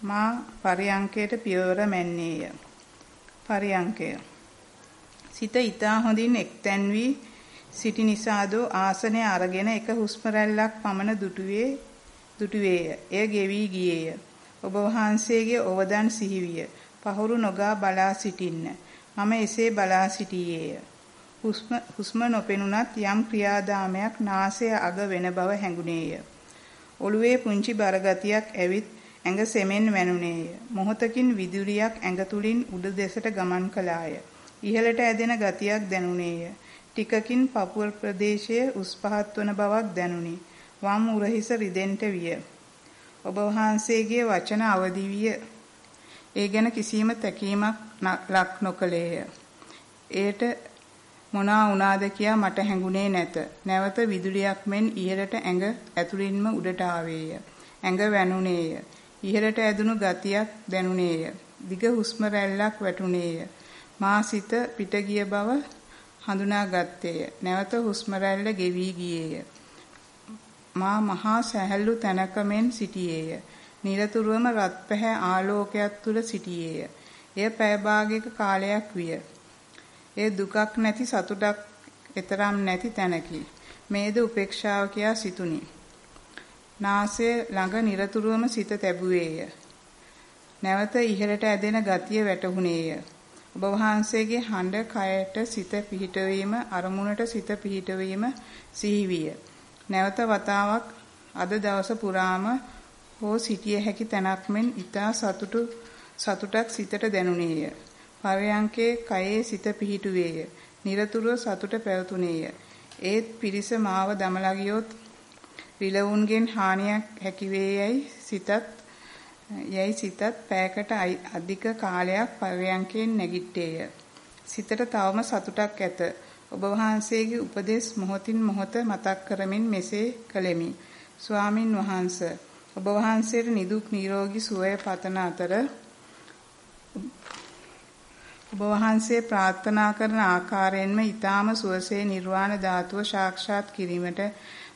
මා පරියංකයට පියවර මැන්නේය. පරියංකය. සිත ඊතා හොඳින් එක්තැන් වී සිටි නිසාදෝ ආසනය අරගෙන එක හුස්ම රැල්ලක් පමණ දුටුවේ දුටුවේය. එය ගෙවි ගියේය. ඔබ වහන්සේගේ ඔවදන් සිහිවිය. පහුරු නොගා බලා සිටින්න. මම එසේ බලා සිටියේය. හුස්ම හුස්ම නොපෙනුනත් යම් ක්‍රියාදාමයක් නාසය අග වෙන බව හැඟුණේය. ඔළුවේ පුංචි බරගතියක් ඇවිත් ඇඟ සෙමෙන් වැනුනේය. මොහොතකින් විදුලියක් ඇඟ තුලින් උඩ දෙසට ගමන් කළාය. ඉහළට ඇදෙන ගතියක් දැනුනේය. ටිකකින් පපුව ප්‍රදේශයේ උස් පහත් වන බවක් දැනුනි. වම් උරහිස රිදෙන්ට විය. ඔබ වහන්සේගේ වචන අවදි විය. ඒ ගැන කිසිම තැකීමක් ලක් නොකළේය. එයට මොනා වුණාද කියා මට හැඟුණේ නැත. නැවත විදුලියක් මෙන් ඉහළට ඇඟ ඇතුළින්ම උඩට ආවේය. ඇඟ වැනුනේය. ඉහළට ඇදුණු ගතියක් දැනුනේය. දිග හුස්ම රැල්ලක් වැටුනේය. මා සිත පිට ගිය බව හඳුනාගත්තේය. නැවත හුස්ම රැල්ල ගෙවි ගියේය. මා මහා සැහැල්ලු තැනක මෙන් සිටියේය. නිරතුරුවම රත් පැහැ ආලෝකයක් තුල සිටියේය. එය පැය භාගයක කාලයක් විය. ඒ දුකක් නැති සතුටක් එතරම් නැති තැනකි. මේද උපේක්ෂාව කියා සිතුනි. නාසය ළඟ නිරතුරුවම සිත තැබුවේය. නැවත ඉහළට ඇදෙන ගතිය වැටහුණේය. ඔබ වහන්සේගේ හඬ කයට සිත පිහිටවීම අරමුණට සිත පිහිටවීම සිහිවිය. නැවත වතාවක් අද දවස පුරාම හෝ සිටිය හැකි තැනක් මෙන් ඊතා සතුටු සතුටක් සිතට දැනුනේය. පරයන්කේ කයේ සිත පිහිටුවේය. নিরතුරුව සතුට පැවතුනේය. ඒත් පිරිස මාව දමලා ගියොත් රිලවුන්ගෙන් හානියක් හැකි වේයයි සිතත් යයි සිතත් පෑකට අධික කාලයක් පරයන්කෙන් නැගිට්ටේය. සිතට තවම සතුටක් ඇත. ඔබ වහන්සේගේ උපදෙස් මොහොතින් මොහොත මතක් කරමින් මෙසේ කළෙමි. ස්වාමින් වහන්සේ ඔබ වහන්සේට නිදුක් නිරෝගී සුවය පතන අතර ඔබ වහන්සේ ප්‍රාර්ථනා කරන ආකාරයෙන්ම ඊ타ම සුවසේ නිර්වාණ ධාතුව සාක්ෂාත් කිරීමට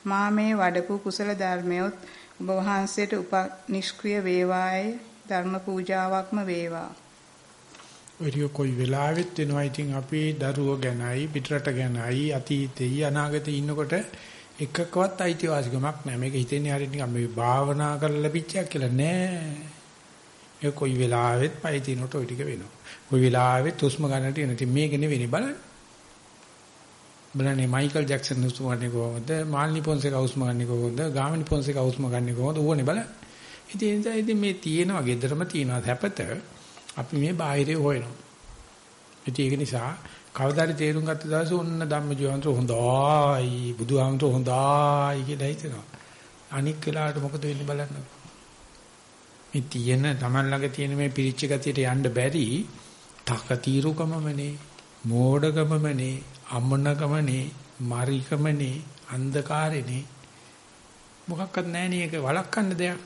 මා මේ වඩපු කුසල ධර්මයොත් ඔබ වහන්සේට උපනිෂ්ක්‍රිය වේවායි ධර්ම පූජාවක්ම වේවා. ඔය කොයි වෙලාවෙත් වෙනවා ඉතින් අපි දරුවෝ ගැනයි පිටරට ගැනයි අතීතේ අනාගතේ ඉන්නකොට එකකවත් අයිතිවාසිකමක් නැහැ. මේක හිතෙන්නේ හරියට නිකන් මේ භාවනා කරලා ලැබිච්චයක් කියලා නෑ. ඒ කොයි වෙලාවෙත් පයි තිනොට ওই ටික වෙනවා. කොයි වෙලාවෙත් හුස්ම ගන්නට එන. ඉතින් මේක නෙවෙයි බලන්න. බලන්නේ මයිකල් ජැක්සන් හුස්ම ගන්නේ කොහොමද? මාල්නි පොන්සේක හුස්ම ගන්නේ කොහොමද? ගාමිනි පොන්සේක හුස්ම ගන්නේ කොහොමද? ඌවනේ බලන්න. ඉතින් ඉතින් මේ තියෙනවා, gederama තියෙනවා හැපත අපි මේ බාහිරේ හොයනවා. ඉතින් ඒක නිසා කවදාද තේරුම් ගත්ත දවසේ ඔන්න ධම්මජීවන්ත හොඳයි බුදුහාමතු හොඳයි කියලා හිතෙනවා. අනික් වෙලාවට මොකද වෙන්නේ බලන්න. මේ තියෙන Taman ළඟ තියෙන මේ පිරිච්ච ගතියට යන්න බැරි තකතිරුකමමනේ මෝඩකමමනේ අමනකමනේ මරිකමනේ අන්ධකාරේනේ මොකක්වත් නැහැ නේ ඒක වළක්වන්න දෙයක්.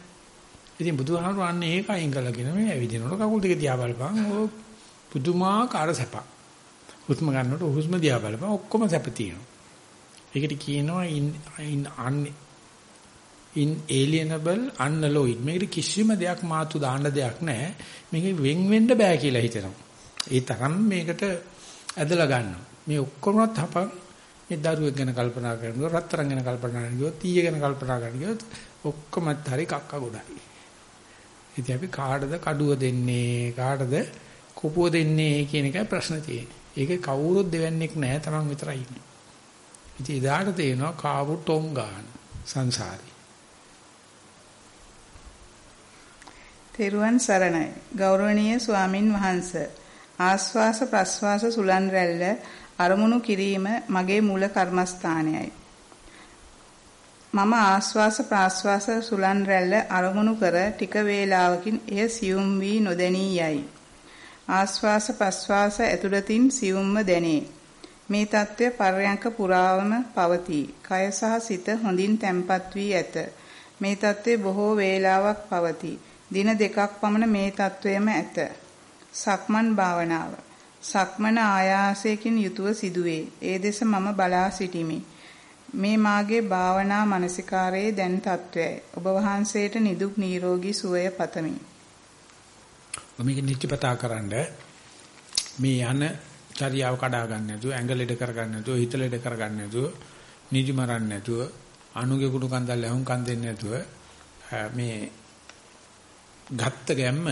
ඉතින් බුදුහාමුදුරන් අන්නේ ඒක අයින් කළා කියන මේ ඇවිදිනකොට කකුල් දෙක දිහා බලපන්. ඕ පුදුමාකාර සැපක්. හුස්ම ගන්නකොට හුස්ම දිහා බලපන් ඔක්කොම සැප තියෙනවා. ඒකට කියනවා in in un inalienable unalloyed. මේකට කිසිම දෙයක් මාතු දාන්න දෙයක් නැහැ. මේක වෙන් වෙන්න බෑ කියලා හිතෙනවා. ඒ තරම් මේකට ඇදලා ගන්නවා. මේ ඔක්කොමත් හපන් මේ දරුවෙක් ගැන කල්පනා කරනවා රත්තරන් ගැන කල්පනා කරනවා ඊය ගැන කල්පනා කරනවා ඔක්කොමත් හරි කක්ක ගොඩයි. ඉතින් අපි කාටද කඩුව දෙන්නේ කාටද කොපුව දෙන්නේ කියන එකයි ප්‍රශ්න තියෙන්නේ. ඒක කවුරුත් දෙවන්නේක් නැහැ Taman විතරයි ඉන්නේ. ඉතින් එදාට තේනවා කාවු ටොම් ගන්න සංසාරේ. තෙරුවන් සරණයි. ගෞරවනීය ස්වාමින් වහන්සේ. ආස්වාස ප්‍රස්වාස සුලන් රැල්ල අරමුණු කිරීම මගේ මූල කර්මස්ථානයයි. මම ආස්වාස ප්‍රාස්වාස සුලන් රැල්ල අරමුණු කර ටික වේලාවකින් එය සියුම් වී නොදැනී යයි. ආස්වාස ප්‍රස්වාස ඇතුළතින් සියුම්ම දැනේ. මේ తත්වය පර්යංක පුරාවම පවතී. කය සහ සිත හොඳින් තැම්පත් වී ඇත. මේ తත්වය බොහෝ වේලාවක් පවතී. දින දෙකක් පමණ මේ తත්වයම ඇත. සක්මන් භාවනාව. සක්මන ආයාසයෙන් යුතුව සිදුවේ. ඒ දෙස මම බලා සිටිමි. මේ මාගේ භාවනා මානසිකාරයේ දැන් తත්වයයි. ඔබ වහන්සේට නිදුක් නිරෝගී සුවය පතමි. මේක නිත්‍යපතා කරන්න මේ යන චර්යාව කඩා ගන්න නැතුව ඇඟ කර ගන්න නැතුව හිත කර ගන්න නැතුව නිදි මරන්න නැතුව අනුගේ කුඩු කන්දල් ලැහුම් කන් දෙන්නේ නැතුව මේ ගත්ත ගැම්ම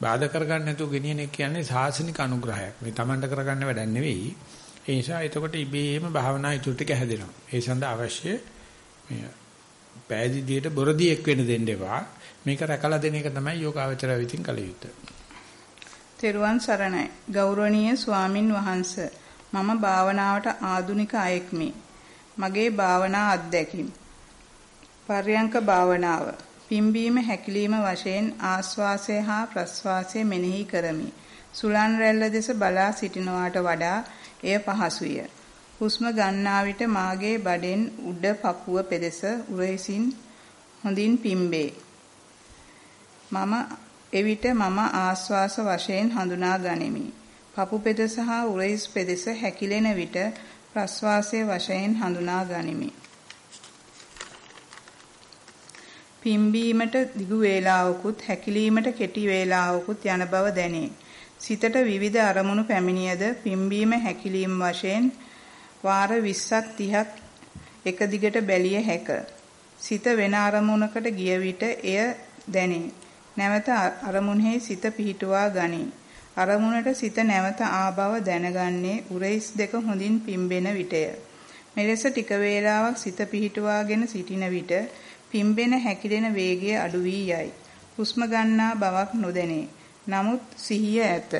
බාධා කර ගන්න නැතුව ගෙනියන එක කියන්නේ සාසනික අනුග්‍රහයක්. මේ Tamanට කරගන්න වැඩක් නෙවෙයි. ඒ නිසා එතකොට ඉබේම භාවනා ඉතුරු ටික හැදෙනවා. ඒ සඳහා අවශ්‍ය මේ පෑදීදියට බොරදියෙක් වෙන්න දෙන්න එපා. මේක රැකලා දෙන එක තමයි යෝගාවචරය විසින් කළ යුත්තේ. තෙරුවන් සරණයි. ගෞරවනීය ස්වාමින් වහන්සේ මම භාවනාවට ආධුනික අයෙක්මි. මගේ භාවනා අත්දැකීම්. පර්යංක භාවනාව. පිම්බීම හැකිලිම වශයෙන් ආස්වාසය හා ප්‍රස්වාසය මෙනෙහි කරමි. සුලන් රැල්ල දෙස බලා සිටිනවාට වඩා එය පහසුය. හුස්ම ගන්නා විට මාගේ බඩෙන් උඩ පපුව පෙදෙස උරහිසින් හොඳින් පිම්බේ. මම එවිට මම ආස්වාස වශයෙන් හඳුනා ගනිමි. පපු පෙදෙස හා උරහිස් පෙදෙස හැකිලෙන විට ප්‍රස්වාසයේ වශයෙන් හඳුනා ගනිමි. පිම්බීමට දිගු වේලාවකුත් හැකිලීමට කෙටි වේලාවකුත් යන බව දැනේ. සිතට විවිධ අරමුණු පැමිණියද පිම්බීම හැකිලීම වශයෙන් වාර 20ක් 30ක් එක දිගට බැලිය හැක. සිත වෙන අරමුණකට ගිය විට එය දැනේ. නැවත අරමුණෙහි සිත පිහිටුවා ගනී. අරමුණට සිත නැවත ආබව දැනගන්නේ උරහිස් දෙක හොඳින් පිම්බෙන විටය. මෙලෙස ටික වේලාවක් සිත පිහිටුවාගෙන සිටින විට පිම්බෙන හැකිලෙන වේගය අඩු වී යයි. හුස්ම ගන්නා බවක් නොදැනේ. නමුත් සිහිය ඇත.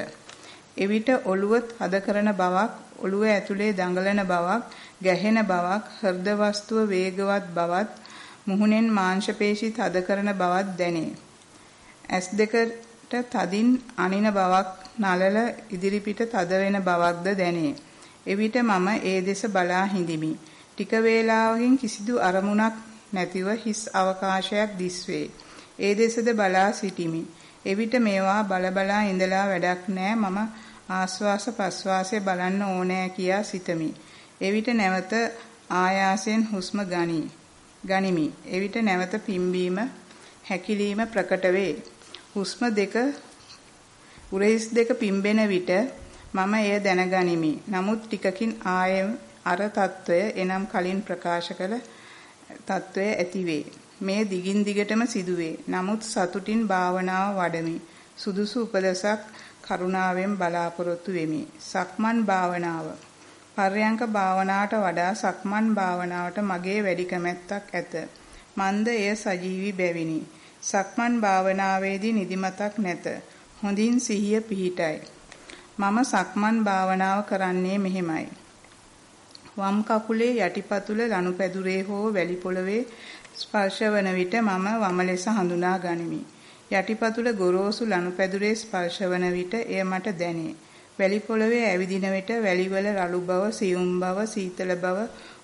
එවිට ඔළුව හද කරන බවක්, ඔළුව ඇතුලේ දඟලන බවක්, ගැහෙන බවක්, හෘද වස්තුව වේගවත් බවත්, මුහුණෙන් මාංශ පේශි තද කරන බවක් දැනේ. ඇස් දෙකට තදින් අනින බවක්, නලල ඉදිරිපිට තද වෙන බවක්ද දැනේ. එවිට මම ඒ දෙස බලා හිඳිමි. ටික වේලාවකින් කිසිදු අරමුණක් නැතිව හිස් අවකාශයක් දිස්වේ. ඒ දෙසද බලා සිටිමි. එවිට මේවා බල බලා ඉඳලා වැඩක් නෑ මම ආස්වාස ප්‍රස්වාසය බලන්න ඕනෑ කියා සිතමි. එවිට නැවත ආයාසයෙන් හුස්ම ගනි. ගනිමි. එවිට නැවත පිම්බීම හැකිලිම ප්‍රකට වේ. හුස්ම දෙක උරහිස් දෙක පිම්බෙන විට මම එය දැනගනිමි. නමුත් ටිකකින් ආයෙම අර తত্ত্বය එනම් කලින් ප්‍රකාශ කළ తত্ত্বය ඇතිවේ. මේ දිගින් දිගටම සිදුවේ. නමුත් සතුටින් භාවනාව වඩමි. සුදුසු උපදේශක් කරුණාවෙන් බලාපොරොත්තු වෙමි. සක්මන් භාවනාව පර්යංක භාවනාවට වඩා සක්මන් භාවනාවට මගේ වැඩි කැමැත්තක් ඇත. මන්ද එය සජීවි බැවිනි. සක්මන් භාවනාවේදී නිදිමතක් නැත. හොඳින් සිහිය පිහිටයි. මම සක්මන් භාවනාව කරන්නේ මෙහෙමයි. වම් කකුලේ යටිපතුල ලනුපැදුරේ හෝ වැලි පොළවේ ස්පර්ශ වන විට මම වම ලෙස හඳුනා ගනිමි. යටිපතුල ගොරෝසු ලනුපැදුරේ ස්පර්ශ වන විට එය මට දැනේ. වැලි පොළවේ ඇවිදින විට වැලිවල රළු බව, සියුම් බව, සීතල බව,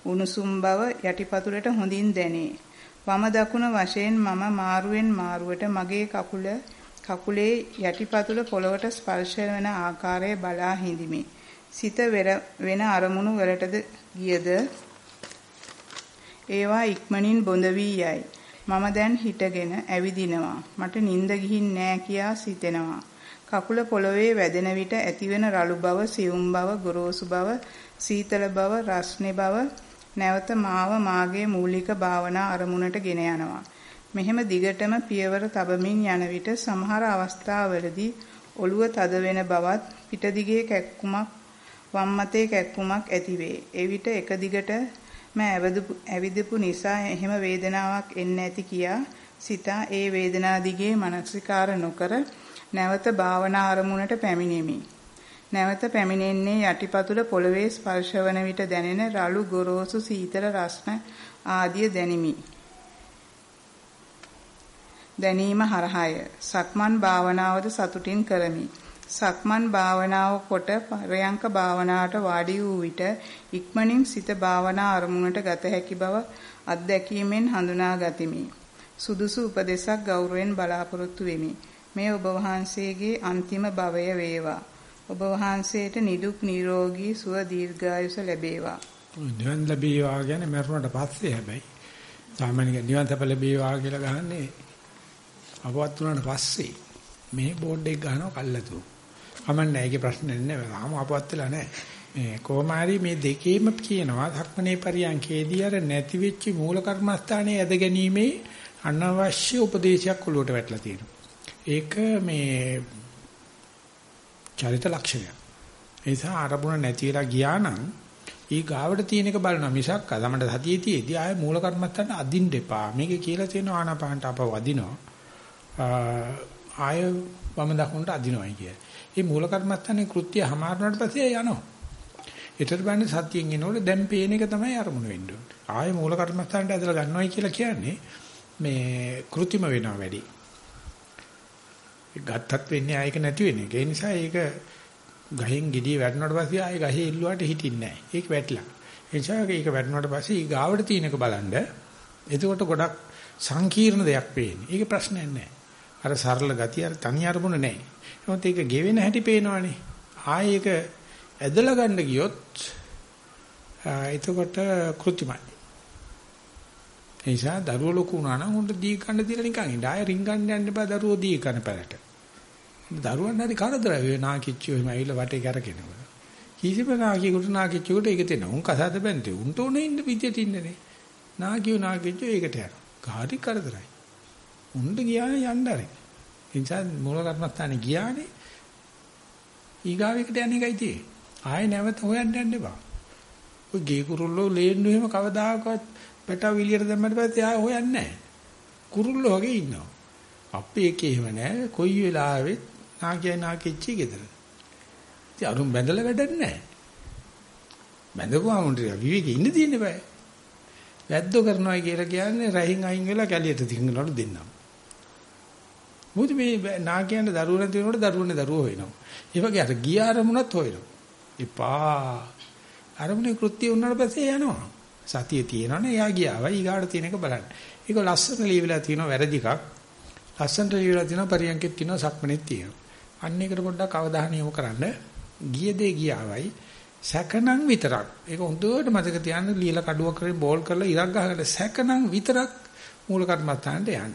උණුසුම් බව යටිපතුලට හොඳින් දැනේ. වම දකුණ වශයෙන් මම මාරුවෙන් මාරුවට මගේ කකුල කකුලේ යටිපතුල පොළවට ස්පර්ශ වන ආකාරය බලා හිඳිමි. සිත වෙන අරමුණු වලටද ගියද ඒවා ඉක්මනින් බොඳ වී යයි. මම දැන් හිටගෙන ඇවිදිනවා. මට නිින්ද ගිහින් නෑ කියා සිතෙනවා. කකුල පොළවේ වැදෙන විට ඇතිවෙන රළු බව, සියුම් බව, ගොරෝසු බව, සීතල බව, රස්නේ බව නැවත මාව මාගේ මූලික භාවනා අරමුණට ගෙන යනවා. මෙහෙම දිගටම පියවර තබමින් යන විට සමහර අවස්ථාවලදී ඔළුව තද වෙන බවත් පිටදිගේ කැක්කුමක් වම් මතේ කැක්කුමක් ඇතිවේ. එවිට එක දිගට මම ඇවිදපු නිසා එහෙම වේදනාවක් එන්නේ නැති කියා සිතා ඒ වේදනා දිගේ මනසිකාර නොකර නැවත භාවනා අරමුණට පැමිණෙමි. නැවත පැමිණෙන්නේ යටිපතුල පොළවේ ස්පර්ශවන විට දැනෙන රළු ගොරෝසු සීතල රස්න ආදිය දැනිමි. දැනීම හරහාය. සක්මන් භාවනාවද සතුටින් කරමි. සක්මන් භාවනාව කොට පරයන්ක භාවනාවට වාඩි වූ විට ඉක්මනින් සිත භාවනා අරමුණට ගත හැකි බව අත්දැකීමෙන් හඳුනා ගතිමි. සුදුසු උපදේශක් ගෞරවයෙන් බලාපොරොත්තු වෙමි. මේ ඔබ වහන්සේගේ අන්තිම භවය වේවා. ඔබ වහන්සේට නිදුක් නිරෝගී සුව දීර්ඝායුෂ ලැබේවා. නිවන් ලැබේවා කියන්නේ මරුණට පස්සේ හැබැයි. සාමාන්‍ය නිවන් තප ලැබේවා කියලා ගහන්නේ අපවත් වුණාට පස්සේ මේ බෝඩ් එක ගහනවා කල්ලාතු. කමන්නේ ඒකේ ප්‍රශ්න නැහැ. තාම අපවත් වෙලා නැහැ. මේ කොමාරි මේ දෙකේම කියනවා ධක්මනේ පරියන්කේදී අර නැති වෙච්ච මූල කර්මස්ථානයේ ඇද ගැනීමේ අනවශ්‍ය උපදේශයක් ඔලුවට වැටලා තියෙනවා. ඒක මේ චරිත ලක්ෂණය. ඒ නිසා අරමුණ නැති වෙලා ගියා නම් ඊ ගාවට තියෙන එක බලනවා මිසක් අදමඩ සතියේ තියේදී ආය මූල කර්මස්ථානට අදින්න එපා. මේකේ කියලා තියෙනවා ආනාපානට අපව වදිනවා. ආය වම දකුණට අදිනවයි කිය. මේ මූල කර්මස්ථානේ කෘත්‍ය හමාරුනාට පස්සේ යනවා. ඊටත් බන්නේ සතියෙන් එනකොට දැන් පේන එක තමයි අරමුණ වෙන්න ඕනේ. ආය මූල කර්මස්ථානට ඇදලා ගන්නවයි කියලා කියන්නේ මේ කෘත්‍රිම වෙනවා වැඩි. ගත්තත් වෙන්නේ ආයක නැති වෙන එක. ඒ නිසා ඒක ගහෙන් gediy වැටුණාට පස්සේ ආයේ ගහේ ඉල්ලුවාට හිටින්නේ නැහැ. ඒක වැටලා. ඒ නිසා ඒක වැටුණාට පස්සේ ඊ ගාවට තියෙනක බලන්න. එතකොට ගොඩක් සංකීර්ණ දෙයක් පේන්නේ. ඒක ප්‍රශ්නයක් නැහැ. අර සරල ගතිය අර තනි අරමුණ නැහැ. නමුත් ඒක ගෙවෙන හැටි පේනවනේ. ආයේ ඒක ඇදලා ගන්න ගියොත් එතකොට කෘත්‍රිමයි. ඒ නිසා දරුවෝ ලොකු වුණා නම් උන්ට දී ගන්න දීලා නිකන් ඉඳ ආයෙ රින් ගන්න යන්න එපා දරුවෝ දී ගන්න පැලට. දරුවන් හරි කරදරයි වේ නාකිච්චෝ එහෙම ඇවිල්ලා වටේ කරකිනකොට. කිසිම නාකියෙකුට නාකිච්චුකට ඒක තේන. උන් කසාද බැන්තේ. උන්ට උනේ ඉන්න විදියට ඉන්නනේ. නාකියෝ නාකිච්චෝ ඒකට යනවා. කාටි කරදරයි. උන්ට ගියා යන්න ආරේ. ඒ නිසා මූල කර්මස්ථානේ ගියානේ ඊගාවෙකට යන එකයි තියෙන්නේ. ආයෙ නැවත හොයන්න යන්න එපා. ඔය ගේ කුරුල්ලෝ ලේන්නු එහෙම කවදාකවත් පැටව විලියට දැම්මට පස්සේ ආයෙ හොයන්නේ නැහැ. කුරුල්ලෝ වගේ ඉන්නවා. අපේ එකේ එහෙම නැහැ. කොයි වෙලාවෙත් නාකිය නාකිච්චි ගෙදර. ඉතින් අරුන් බැඳලා වැඩක් නැහැ. බැඳපුවාම උන්ට විවේකී ඉන්න තියෙන්න බෑ. වැද්දෝ කරනවා කියලා කියන්නේ රහින් අයින් වෙලා කැලියට තිඟනවලු දෙන්නම්. මොකද මේ නාකියන්ට දරුවෝ නැති වෙනකොට දරුවෝනේ දරුවෝ වෙනවා. ඒ වගේ අර ගිය අරමුණත් හොයනවා. එපා. අරමුණේ කෘත්‍ය වුණාට පස්සේ යනවා. සතියේ තියෙනවනේ එයා ගියාවයි ඊගාට තියෙන එක බලන්න. ඒක ලස්සන ලියවිලා තියෙනවා වැරදි එකක්. ලස්සනට ලියවිලා තියෙනවා පරියන්කෙත් තියෙනවා සක්මනේත් තියෙනවා. අන්න ඒකට පොඩ්ඩක් අවධානය යොමු කරන්න. ගිය දේ ගියාවයි සැකනම් විතරක්. ඒක හොඳට මතක තියාගන්න ලියලා කඩුවක් කරේ බෝල් කරලා ඉරක් ගහකට සැකනම් විතරක් මූල කර්මස්ථානට යන්න.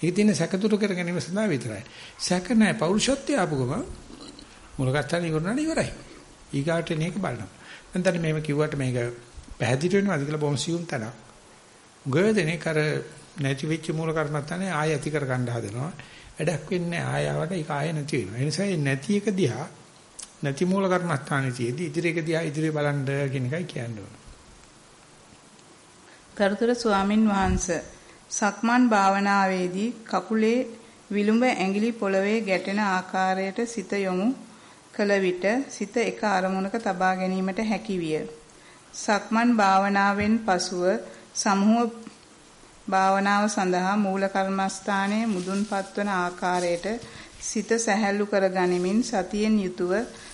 ඒක තියෙන සැකතුරු කර ගැනීම සඳහා විතරයි. සැක නැහැ පෞරුෂත්වය ආපුවම මූල කර්මස්ථාන ඉවරනට ඉවරයි. ඊගාට මේක බලනවා. දැන් මේව කිව්වට මේක පැහැදිලි වෙනවාද කියලා බොහොම සියුම් තැනක්. ගොයදෙනේ කර නැති වෙච්ච මූල කර්මස්ථානේ ආය ඇති කර ගන්න හදනවා. වැඩක් වෙන්නේ ආයාවට ඒක ආය නැති වෙනවා. ඒ නිසා නැති එක දිහා නැති මූල කර්මස්ථානයේදී ඉදිරියක දිහා ඉදිරිය බලන්න කියන එකයි කියන්නේ. කරුතර ස්වාමින් වහන්සේ සක්මන් භාවනාවේදී කකුලේ විලුඹ ඇඟිලි පොළවේ ගැටෙන ආකාරයට සිත යොමු කළ විට සිත එක අරමුණක තබා ගැනීමට හැකි විය. සක්මන් භාවනාවෙන් පසුව සමූහ භාවනාව සඳහා මූල කර්මස්ථානයේ මුදුන්පත් වන ආකාරයට සිත සැහැල්ලු කර ගනිමින් සතියෙන් යුතුව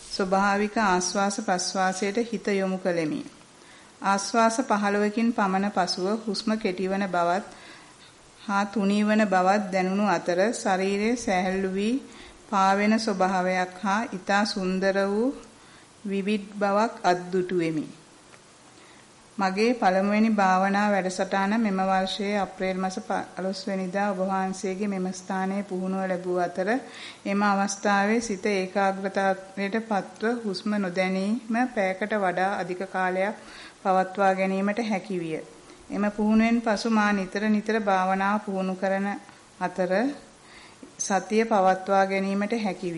ස්වභාවික ආස්වාස ප්‍රස්වාසයට හිත යොමු කළෙමි. ආස්වාස 15කින් පමණ පසුව හුස්ම කෙටිවන බවත් හා තුනීවන බවත් දැනුණු අතර ශරීරයේ සැහැල්ලු වී පාවෙන ස්වභාවයක් හා ඊතා සුන්දර වූ විවිධ බවක් අද්දුටුවෙමි. මගේ පළමුවෙනි භාවනා වැඩසටහන මෙම වර්ෂයේ අප්‍රේල් මාස 15 වෙනිදා ඔබ වහන්සේගේ මෙම ස්ථානයේ පුහුණුව ලැබුව අතර එම අවස්ථාවේ සිත ඒකාග්‍රතාවයට පත්ව හුස්ම නොදැනීම පැයකට වඩා අධික කාලයක් පවත්වා ගැනීමට හැකි විය. එම පුහුණුවෙන් පසු මා නිතර නිතර භාවනාව පුහුණු කරන අතර සතිය පවත්වා ගැනීමට හැකි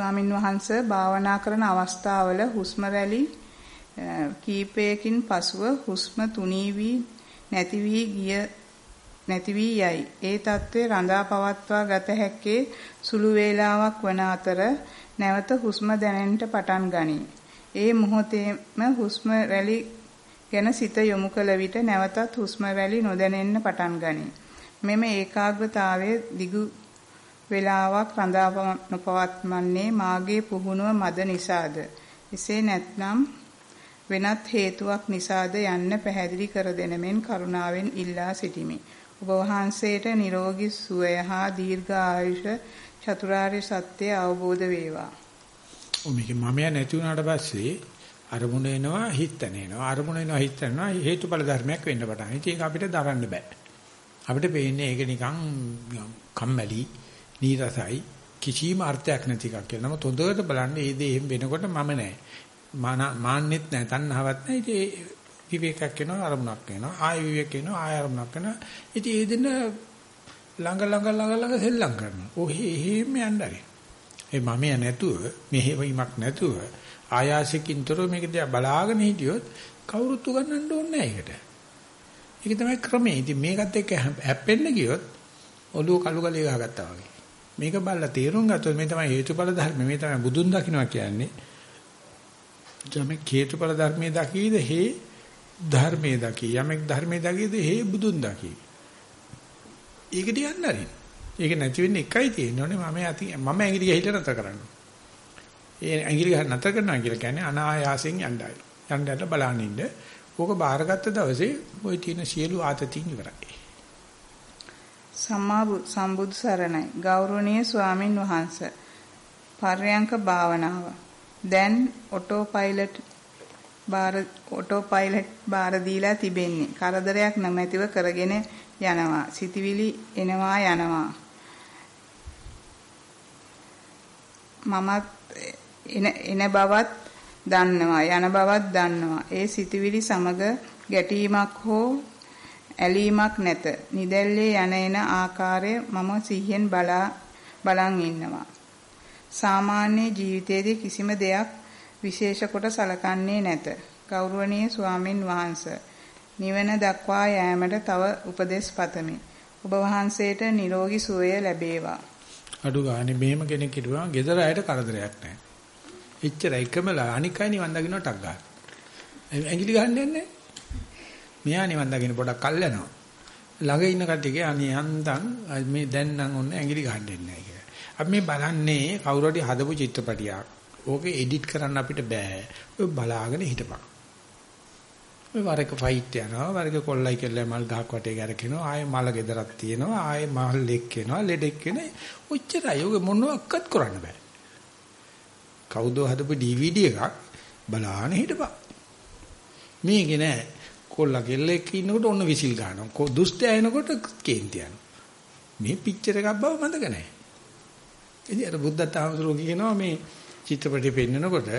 ස්වාමින් වහන්සේ භාවනා කරන අවස්ථාවල හුස්ම රැලි කීපයකින් පසුව හුස්ම තුනී වී නැති වී ගිය නැති වී යයි. ඒ తත්වේ රඳා පවත්වා ගත හැක්කේ සුළු වේලාවක් වන අතර නැවත හුස්ම දැනෙන්නට පටන් ගනී. ඒ මොහොතේම හුස්ම රැලි ගැන සිත යොමු කළ විට නැවතත් හුස්ම රැලි නොදැනෙන්න පටන් ගනී. මෙම ඒකාග්‍රතාවයේ දිගු වේලාවක් රඳා නොපවත්මන්නේ මාගේ පුහුණුව මද නිසාද එසේ නැත්නම් වෙනත් හේතුවක් නිසාද යන්න පැහැදිලි කර දෙන මෙන් කරුණාවෙන් ඉල්ලා සිටිමි. ඔබ වහන්සේට නිරෝගී සුවය හා දීර්ඝ ආයුෂ චතුරාර්ය සත්‍ය අවබෝධ වේවා. මේක මම නැති වුණාට පස්සේ අරමුණ එනවා හිතන එනවා අරමුණ එනවා හිතනවා හේතුඵල ධර්මයක් වෙන්න පටන්. ඒක අපිට දරන්න බෑ. අපිට පේන්නේ ඒක නිකන් කම්මැලි නීරසයි කිසිම අර්ථයක් නැති එකක් කියලා. නමුත් හොඳට බලන්න මේ දේ එහෙම වෙනකොට මම නැහැ. මාන්නෙත් නැහැ, තණ්හාවක් නැහැ. ඉතින් විවේකයක් වෙනවා, අරමුණක් වෙනවා. ආය විවේක වෙනවා, ආය අරමුණක් වෙනවා. ඉතින් ඒ දෙන ළඟ ළඟ ළඟ ළඟ සෙල්ලම් කරනවා. ඔහි එහෙම යන්නයි. ඒ මම නැතුව, මෙහෙවීමක් නැතුව ආයාසකින්තර මේක දිහා බලාගෙන හිටියොත් කවුරුත් උගන්නන්න ඕනේ නැහැ ඒකට. ඒක තමයි ක්‍රමය. ඉතින් මේකත් එක්ක හැප්පෙන්න ගියොත් ඔළුව කළු ගලේ ගහගත්තා වගේ. මේක බලලා තේරුම් ගත්තොත් මේ තමයි හේතුඵල ධර්ම මේ තමයි බුදුන් දකින්නවා කියන්නේ. යමෙක් හේතුඵල ධර්මයේ දකීද හේ ධර්මයේ දකී යමෙක් ධර්මයේ දකීද හේ බුදුන් දකී. ඒකට යන්න හරි. ඒක නැති වෙන්නේ එකයි තියෙන්නේ මම අති මම ඇඟිලි ගහලා නැතර කරන්න. ඒ ඇඟිලි ගහ නැතර කරනවා කියලා කියන්නේ අනායාසයෙන් යන්නයි. යන්න යන්න බලන්න ඉන්න. ඕක බාරගත්ත දවසේ ওই තියෙන සියලු ආතතියින් ඉවරයි. සම්මා සම්බුදු සරණයි. ගෞරවනීය ස්වාමින් වහන්සේ. පර්යංක භාවනාව. දැන් ඔටෝ පයිලට් බාර ඔටෝ පයිලට් බාර දීලා තිබෙන්නේ. කරදරයක් නැමැතිව කරගෙන යනවා. සිතවිලි එනවා යනවා. මමත් එන එන බවත් දන්නවා යන බවත් දන්නවා. ඒ සිතවිලි සමග ගැටීමක් හෝ ඇලීමක් නැත. නිදැල්ලේ යන එන ආකාරය මම සිහියෙන් බලා බලන් ඉන්නවා. සාමාන්‍ය ජීවිතයේදී කිසිම දෙයක් විශේෂ කොට සලකන්නේ නැත. ගෞරවනීය ස්වාමින් වහන්සේ නිවන දක්වා යෑමට තව උපදෙස් පතමි. ඔබ වහන්සේට නිරෝගී සුවය ලැබේවා. අඩු ගානේ මෙහෙම කෙනෙක් හිටුවා ගෙදර අයට කරදරයක් නැහැ. එච්චර එකමලා අනික් අය නිවන් දකින්න ටක් ගන්න. ඇඟිලි ගහන්නේ නැහැ. මෙයා නිවන් දකින්න පොඩක් කල් යනවා. ළඟ ඉන්න කට්ටියගේ අනේ හන්දන් මේ දැන් නම් ඔන්න ඇඟිලි ගහන්නේ නැහැ කියලා. අපි මේ බලන්නේ කවුරු හරි හදපු චිත්‍රපටියක්. ඕකේ එඩිට් කරන්න අපිට බෑ. ඔය බලාගෙන හිටපන්. ඔය වරක ෆයිට් යනවා වරක කොල්ලයි කියලා මල් ගහක් වටේ ගැරකෙනවා ආයේ මල ගෙදරක් තියෙනවා ආයේ මල් එක් වෙනවා ලෙඩෙක් වෙන ඔච්චරයි ඔය මොනවත් කරන්න බෑ කවුදෝ හදපු DVD එකක් බලාන හිටපන් මේකේ නෑ කොල්ලා කෙල්ලෙක් ඉන්නකොට ඔන්න විසිල් ගන්නවා දුස්ත ඇහෙනකොට කේන්ති යනවා මේ පික්චර් එකක් බව මතක නෑ ඉතින් අර බුද්ධත් ආමසරෝ කියනවා මේ චිත්‍රපටි පෙන්නකොට